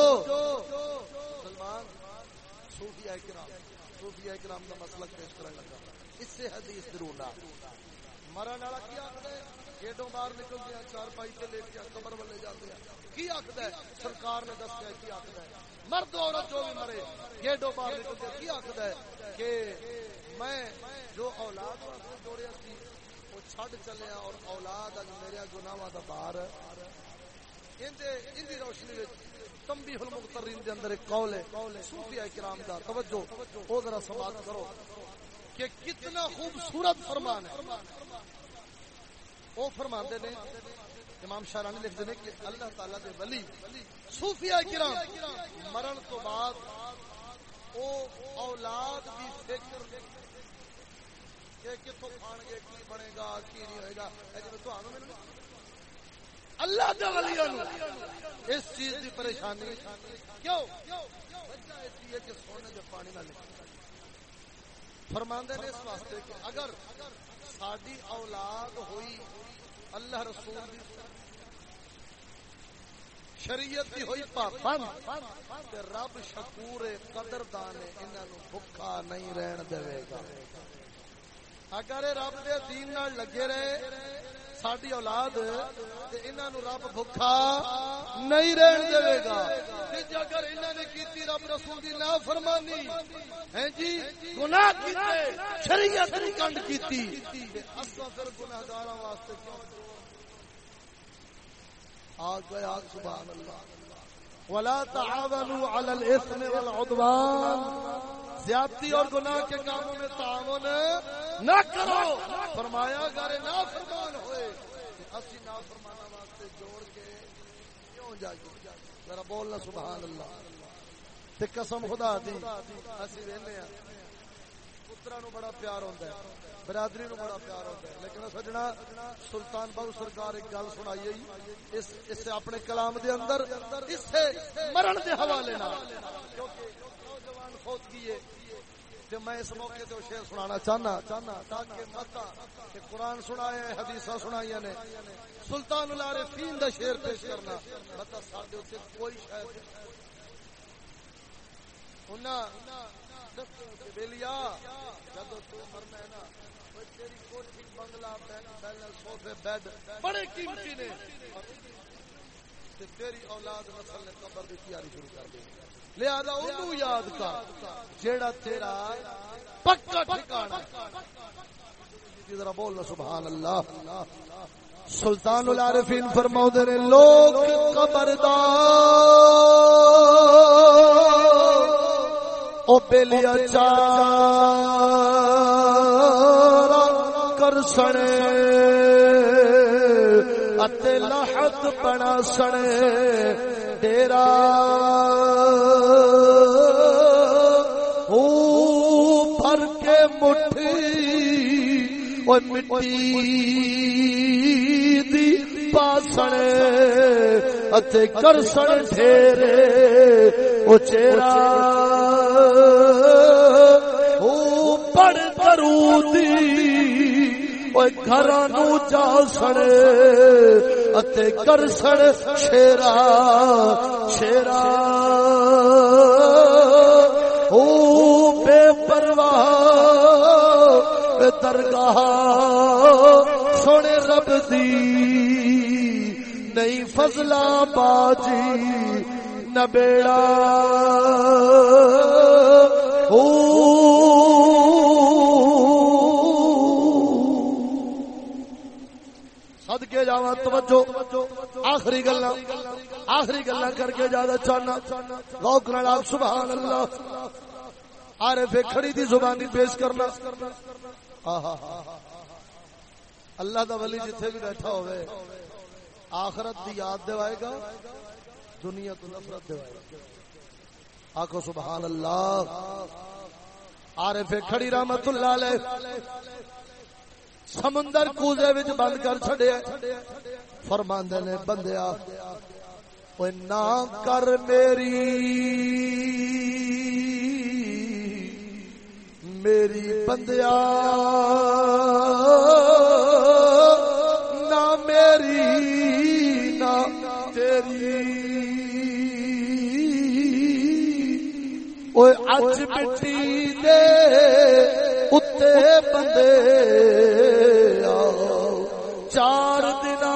سلمان صوفیاء کرام۔ صوفیاء کرام کا مسلک پیش کرنے لگا۔ اس سے حدیث ضرور نہ مرن والا کی آخر ہے؟ گیٹوں باہر نکل گیا، چار پائی تے لے کے قبر والے جاتے ہیں۔ کی آخر ہے؟ سرکار نے دس دسیا کی آخر ہے؟ مرد عورت جو بھی مرے، گیٹوں باہر نکل گیا، کی آخر ہے؟ کہ میں جو اولاد واسطے جوڑیا سی، وہ چھڈ چلیا اور اولاد اج میرے گناواں دا بار ان روشنی تمبی المخترین دے اندر ایک قول ہے، صوفیاء کرام دا، توجہ، او ذرا سماعت کرو کہ کتنا خوبصورت فرمان ہے۔ او فرماندے نے، امام شارانی لکھتے ہیں کہ اللہ تعالی دے ولی، صوفیاء کرام مرن تو بعد او اولاد دی فکر کہ کتوں کھان گے، کی بنے گا، کی نہیں ہوئے گا۔ اے لیکن تو آنو میں اللہ دے ولیوں اس چیز دی پریشانی۔ کیوں؟ وجہ ایسی ہے کہ سونے دے پانی نہ لکھ فرماندے نے اس واسطے کہ اگر ساری اولاد ہوئی اللہ رسول دی، شریعت دی ہوئی پابند، تے رب شکور قدردان انہاں نو بھکا نہیں رہن دے گا۔ اگر رب دے دین نال لگے رہے ساری اولاد انہوں رب بھوکا نہیں رہن دے گا۔ اگر انہوں نے کیتی رب رسول دی نا فرمانی ہیں جی؟ گناہ کیتے، شریعت نہیں کنڈ کیتی۔ اصلا پھر گناہگاراں واسطے آ گیا سبحان اللہ۔ ولا تعاونوا على الاثم والعدوان زیادتی اور گناہ کے کاموں میں تعاون نہ کرو۔ فرمایا گارے نہ فرمان ہوئے۔ اسی نہ فرمانا واسطے جوڑ کے کیوں سمجھ ذرا بولنا سبحان اللہ۔ تے قسم خدا دی، اسی وینے ہیں پترا نو بڑا پیار ہوتا ہے، برادری نو بڑا پیار ہوتا ہے۔ لیکن سجنا، سلطان بہو سرکار ایک گل سنائی اس اس اپنے کلام دے اندر اس سے مرن دے حوالے نہ۔ نوجوان فوت کیے کہ میں اس موقع تے شعر سنانا چاہنا چاہنا تاکہ متا کہ قرآن سنائے، حدیثاں سنائی نے۔ سلطان العارفین دا شعر پیش کرنا۔ متا ساڈے اوتے کوئی شاید انہاں بلیا جب تو مرنا ہے نا تیری کوٹھی بنگلہ بیلنس سوفے بیڈ بڑے قیمتی نے۔ تیری اولاد نسل نے قبر کی تیاری شروع کر دی۔ لہذا انہوں یاد کر، جیڑا تیرا پکا ٹھکانا جی ذرا بولنا سبحان اللہ سلطان العارفین فرماؤ دے لوگ خبردار او بیلیا چارا کر سنے اتے لحد بنا سنے ڈیرا مٹی دی اتے کر سن ڈھیرے او چیرا گھر جا سڑے اتے کر سڑ شیرا شیرا درگاہ سونے رب دی نہیں فضلہ باجی نہ نبیڑا کے جاوا توجہ۔ آخری گلا آخری گلا کر کے جانا چاہنا۔ لوک نال سبحان اللہ۔ آرے پھر کھڑی دی زبانی پیش کرنا۔ اللہ دا ولی جتھے بھی بیٹھا ہوئے، آخرت دی یاد دیوائے گا، دنیا تو نفرت دیوائے گا۔ آخو سبحان اللہ۔ آرے پھر کھڑی رحمت اللہ لے سمندر کوزے وچ بند کر چھڑیا فرماندے نے، بندیا اوے نہ کر میری۔ میری بندیا، نہ میری، نہ تیری۔ اوے اج مٹی دے اتے بندے چار دن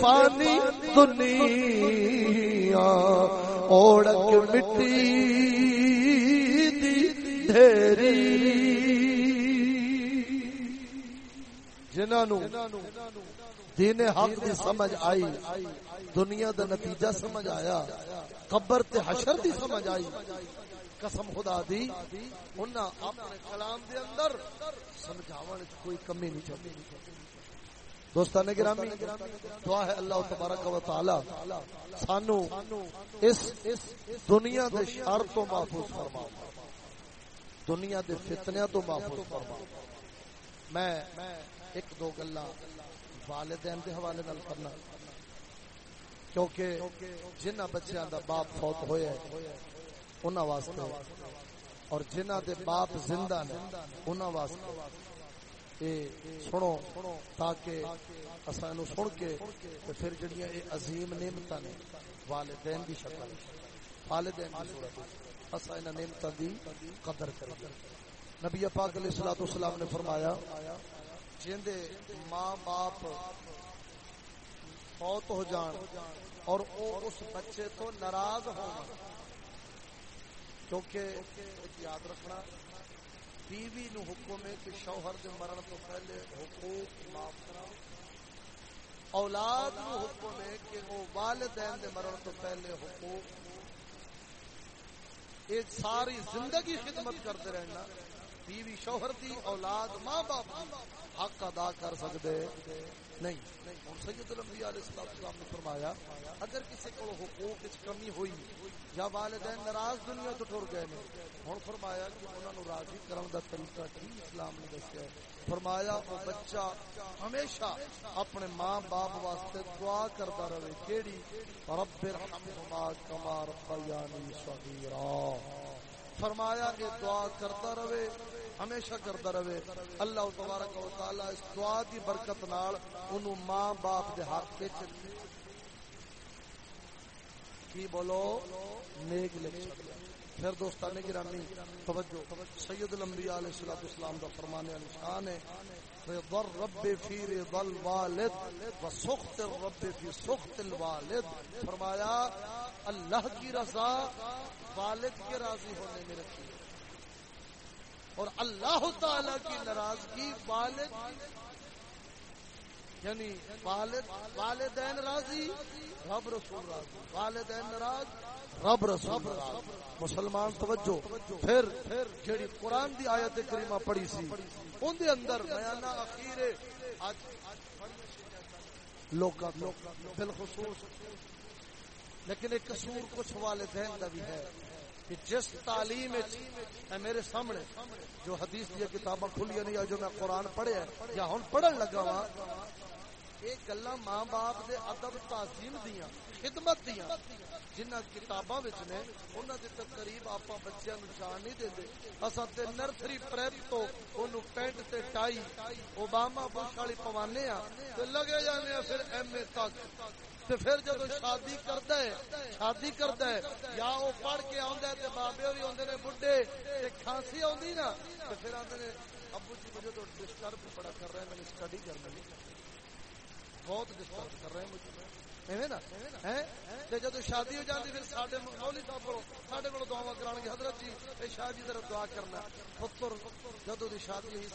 فانی دنیا، اوڑک مٹی دھیری جنہوں دین حق دی سمجھ آئی، دنیا دا نتیجہ سمجھ آیا، قبر تے حشر دی سمجھ آئی۔ قسم خدا دی، انہاں اپنے کلام دے اندر سمجھاون کوئی کمی نہیں چاہتی دوستان گرامی دعا ہے اللہ تبارک و تعالی سانو اس دنیا دے شر تو محفوظ فرما دنیا دے فتنیاں تو محفوظ فرما۔ میں ایک دو گلا والدین دے حوالے نال کرنا۔ کیونکہ جنہ بچیاں دا باپ فوت ہویا ہے، انہاں واسطے۔ اور جنہ دے باپ زندہ نے، انہاں واسطے۔ اے سنو، تاکہ اساں نو سن کے تے پھر جڑیاں اے عظیم نعمتاں نے والدین دی شکل، والدین دی صورت۔ اساں انہاں نعمتاں دی قدر کریں نبی پاک علیہ الصلوۃ والسلام نے فرمایا، جیندے ماں باپ فوت ہو جان اور او اس بچے تو ناراض ہوں کیونکہ یاد رکھنا، بیوی نو حکم ہے کہ شوہر دے مرن تو پہلے حقوق معاف کرا اولاد نو حکم ہے کہ وہ والدین دے مرن تو پہلے حقوق یہ ساری زندگی خدمت کرتے رہنا۔ بیوی شوہر دی اولاد ماں باپ حق ادا کر سکتے۔ نہیں. سید الانبیاء علیہ السلام نے فرمایا، اگر کسی کو حقوق وچ کمی ہوئی یا والدین ناراض دنیا تو ٹر گئے نے ہن فرمایا کہ انہاں نو راضی کرن دا طریقہ کی اسلام نے دسیا ہے. فرمایا، وہ بچہ ہمیشہ اپنے ماں باپ واسطے دعا کرتا رہے، کیڑی؟ رب ارحمہما کما ربیانی صغیرا. فرمایا کہ دعا کرتا رہے ہمیشہ کرتا رہے۔ اللہ تبارک و تعالی اس دعا دی برکت نال انہوں ماں باپ دے حق وچ کی بولو؟ نیک لکھ چھڈیا پھر دوستان گرامی توجہ۔ سید الانبیاء علیہ الصلوۃ والسلام دا فرمانے والی شان ہے۔ رضا الرب فی رضا الوالد و سخط الرب فی سخط الوالد۔ فرمایا، اللہ کی رضا والد کے راضی ہونے میں رکھی۔ اور اللہ تعالی کی ناراضگی والد یعنی والد والدین راضی، رب رسول راضی۔ والدین ناراض، رب رسول راضی مسلمان، توجہ۔ پھر جیڑی قرآن دی آیت کریمہ پڑھی سی ان دے اندر بیانہ اخیر اج لوکا بالخصوص لیکن ایک قصور کچھ والدین دا بھی ہے۔ کہ جس تعلیم میرے سامنے جو حدیث دیا کتاباں کھلی نہیں جو میں قرآن پڑھیا یا ہن پڑھن لگا ہاں، وا یہ گلا ماں باپ دے ادب تعظیم دیا خدمت دیا جنہ کتاباں وچ نے انہاں دے تقریب آپا بچیاں نو جان نہیں دیندے اساں تے نرسری پریپ تو اونوں پینٹ تے ٹائی، اوباما بش والی پوانے آ تے لگے جانے آ پھر ایم اے تک۔ تے پھر جدو شادی کردا ہے، شادی کردا ہے، یا او پڑھ کے آندا ہے تے بابے بھی ہوندے نے بڈھے تے کھانسی آندی نا، تے پھر آندے نے ابو جی مجھے تو ڈسٹرب بڑا کر رہے ہیں، میں نے اسٹڈی کرنا نہیں بہت ڈسٹرب کر رہے ہیں مجھے۔ جدو شادی ہو جاتی پھر صاحب گے، حضرت جی شاہ جی دعا کرنا پتر دی شادی ہوئی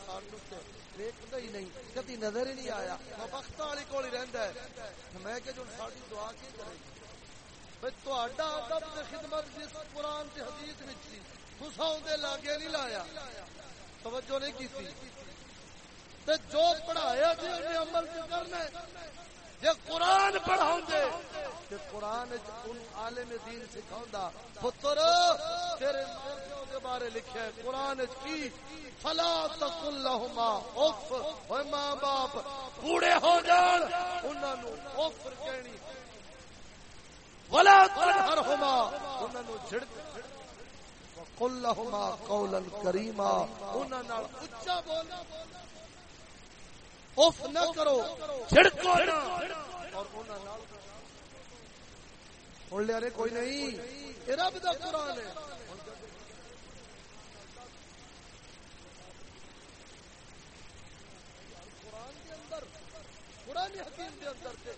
ہی نہیں، کدی نظر ہی نہیں آیا۔ وقت کول ہی رہندا ہے۔ میں کہ جو دعا کی کرے ادب خدمت جس قرآن سے حدیث وچ سی لاگے نہیں لایا۔ توجہ نہیں کی جو پڑھایا جی انہیں عمل کرنا جی قرآن پڑھاؤ دے قرآن عالم دین سکھاؤں پتر، تیرے کے بارے لکھے قرآن کی؟ فلا تقل لہما اف اوے ماں باپ بوڑھے ہو جان، انہاں نو اف کہنی ولا تنہرہما انہاں نو جھڑک۔ قل لهما قولا کریما، انہاں نال اونچا بولنا۔ اف نہ کرو۔ چھڑکو نہ۔ اور انہاں لیا کوئی نہیں۔ یہ رب دا قرآن ہے۔ قرآن کے اندر قرآن حکیم کے اندر سے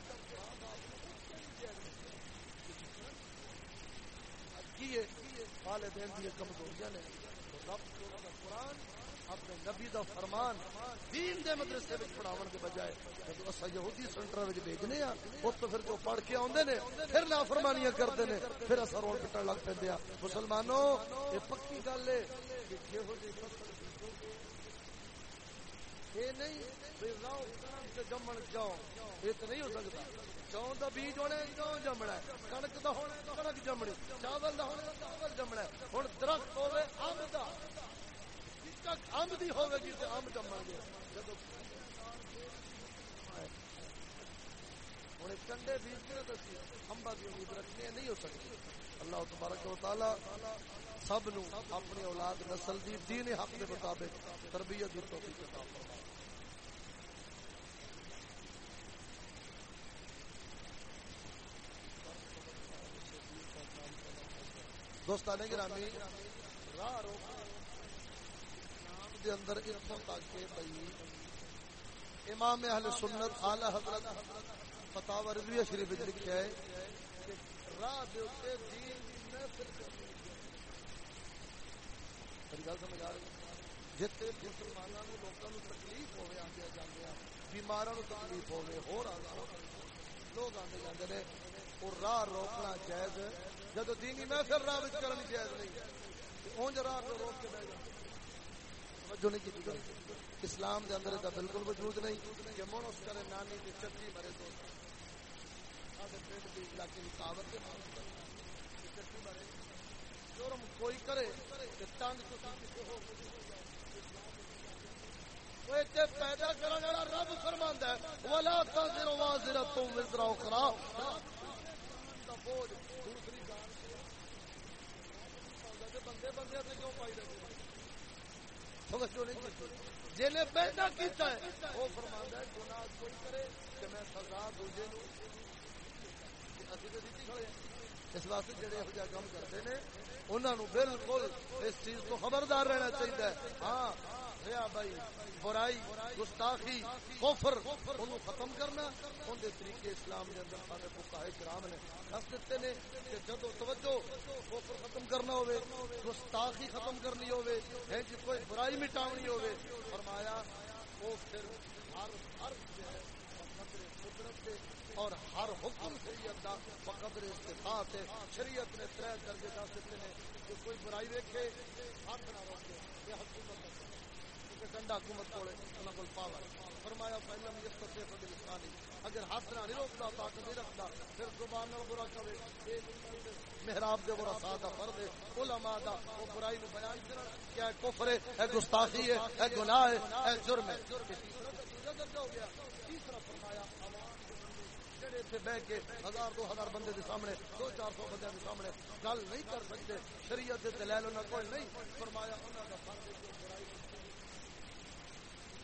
والدین کی کمزوریاں نے۔ رب قرآن۔ اپنے نبی دا فرمان دین دے مدرسے وچ پڑھاون کے بجائے جدوں اسا یہودی سینٹر وچ بھیجنے ہاں اس تو پھر جو پڑھ کے اوندے نے، پھر نافرمانیاں کردے نے، پھر اسا رول پٹن لگ پیندے ہاں مسلمانوں یہ پکی گل ہے کہ جہو جی یہ نہیں بھئی راو تے جمن جاؤ یہ تو نہیں ہو سکتا۔ چون دا بیج ہونے چون جمنا ہے۔ کنک دا ہونے کنک جمنی۔ چاول دا ہونے چاول جمنا ہے۔ ہن درخت ہوے ام دا۔ امب دی ہوگی گی تو امب جما گے۔ ہوں کنڈے بیج کے دسی امبا کی امید رکھنی نہیں ہو سکتی اللہ تبارک و تعالی سب نو اپنی اولاد نسل دی، دین حق کے مطابق تربیت دی توفیق عطا فرمائے۔ دوستان گرامی، راہ روک دے اندر اتوں تک کہ بھائی امام اہل سنت اعلی حضرت فتاوا رضویہ شریف وچ لکھیا ہے کہ راہ دے اوتے دین دی محفل میری گل سمجھ آ رہی جتے مسلماناں نو لوکاں نو تکلیف ہوے آندے جاندے ہیں بیماراں نو تکلیف ہوے ہور لوگ آندے جاندے نے اور راہ روکنا جائز جدو دینی محفل راہ وچ کرنی جائز نہیں اونج راہ کو روک کے بیٹھ جاندے جو نہیں کی اسلام دے اندر بالکل وجود نہیں کہ منس کرے نانی کی چٹی مرے تو علاقے کی کہاوت چٹی مرے۔ جرم کوئی کرے تنگ تو پیدا کرنے والا رب فرماندا ہے۔ ولا اخرى۔ بندے بندے کیوں پائی توجہ نہیں جی جن پیدا کیتا ہے، وہ فرماندا ہے، گناہ کوئی کرے کہ میں سزا دوجے نو اس واسطے جڑے ہو جا کام کرتے ہیں، انہاں نو بالکل اس چیز کو خبردار رہنا چاہیے ہاں ریا بھائی، برائی، گستاخی، کفر انہوں ختم کرنا۔ ان دے طریقے اسلام دے اندر سارے فقہائے کرام نے دس دیتے نے کہ جدو توجہ، کفر ختم کرنا ہوے گستاخی ختم کرنی ہوے ہے جی کوئی برائی مٹاونی ہوے فرمایا، وہ پھر ہر ہر قدرت دے اور ہر حکم شریعت کا بقدر استفاق ہے شریعت نے تر درجے دس دیتے ہیں کہ کوئی برائی ویکے ہاتھ نہ روکے یہ حکومت ڈنڈا حکومت کو کو پاور فرمایا پہلے میں اس تصویر پر دلستانی اگر ہاتھ نہ نہیں روکتا طاقت نہیں رکھتا پھر زبان نہ برا کرے محراب دے برا سادہ فرد ہے علماء دا وہ برائی نو بیان کرنا کیا ہے کفر ہے ہے گستاخی ہے ہے گناہ ہے ہے جرم ہے تیسرا فرمایا بہ کے ہزار دو ہزار بندے دے سامنے دو چار سو بندے دے سامنے گل نہیں کر سکتے شریعت دے لے لو نہ کوئی نہیں فرمایا انہاں دا فرض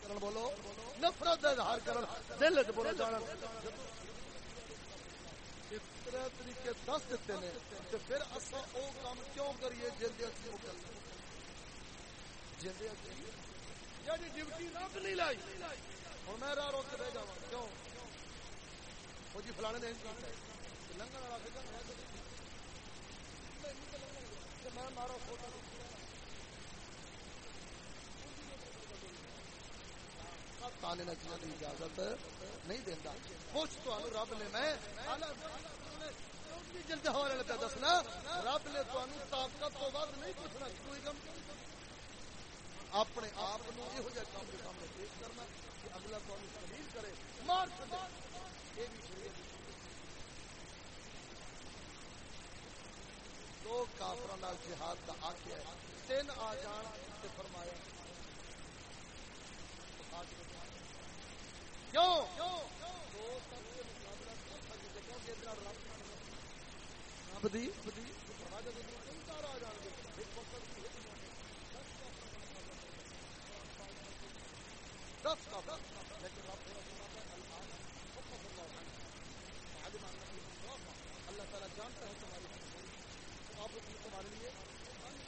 کرن بولو، نفرت دا اظہار کرن، دل وچ برا جانن۔ اس طریقے دس دیتے نے تے پھر اساں او کام کیوں کریے جن دے اسی مکلف جن دے اسی جڑی یعنی ڈیوٹی رب نہیں لائی۔ ہن میں راہ روک دے جاواں۔ کیوں؟ وہ جی فلانے نے لنگن والا فکر میں مارو فوٹو تانے نچنے کی اجازت نہیں دینا پوچھ تو رب نے میں۔ جلد والے پہ دسنا، رب نے تمہیں طاقت تو ود نہیں پوچھنا کوئی کم اپنے آپ یہ کام کے سامنے پیش کرنا کہ اگلا تمہیں تمیز کرے۔ مار یہ بھی شریعت دو کافر جہاد کا آخیا تین آ جان سے فرمایا۔ کیوں؟ رب دی؟ دس کا لیکن اللہ تعالیٰ جانتا ہے تمہاری آپ نے تمہارے لیے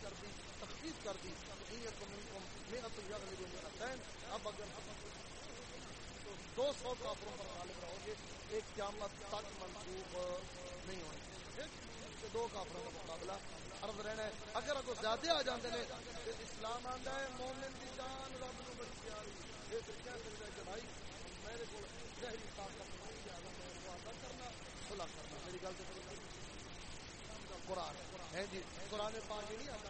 کر دی تخفیف کر دی۔ میرا تو یاد اب اگر دو سو کافروں پر غالب رہو گے، ایک قیامت تک منسوخ نہیں ہونے دو کافروں کا مقابلہ عرض رہنا ہے۔ اگر اگو زیادہ آ جاتے ہیں، تو اسلام آتا ہے، مومن کی جان رب نو بڑی پیاری۔ یہ تو کیا سکتا ہے کہ بھائی، میرے کو ظہری طاقت نہیں ہے زیادہ میں وعدہ کرنا صلح کرنا۔ میری گل تو قرآن ہے۔ جی قرآن پاک نہیں آتا۔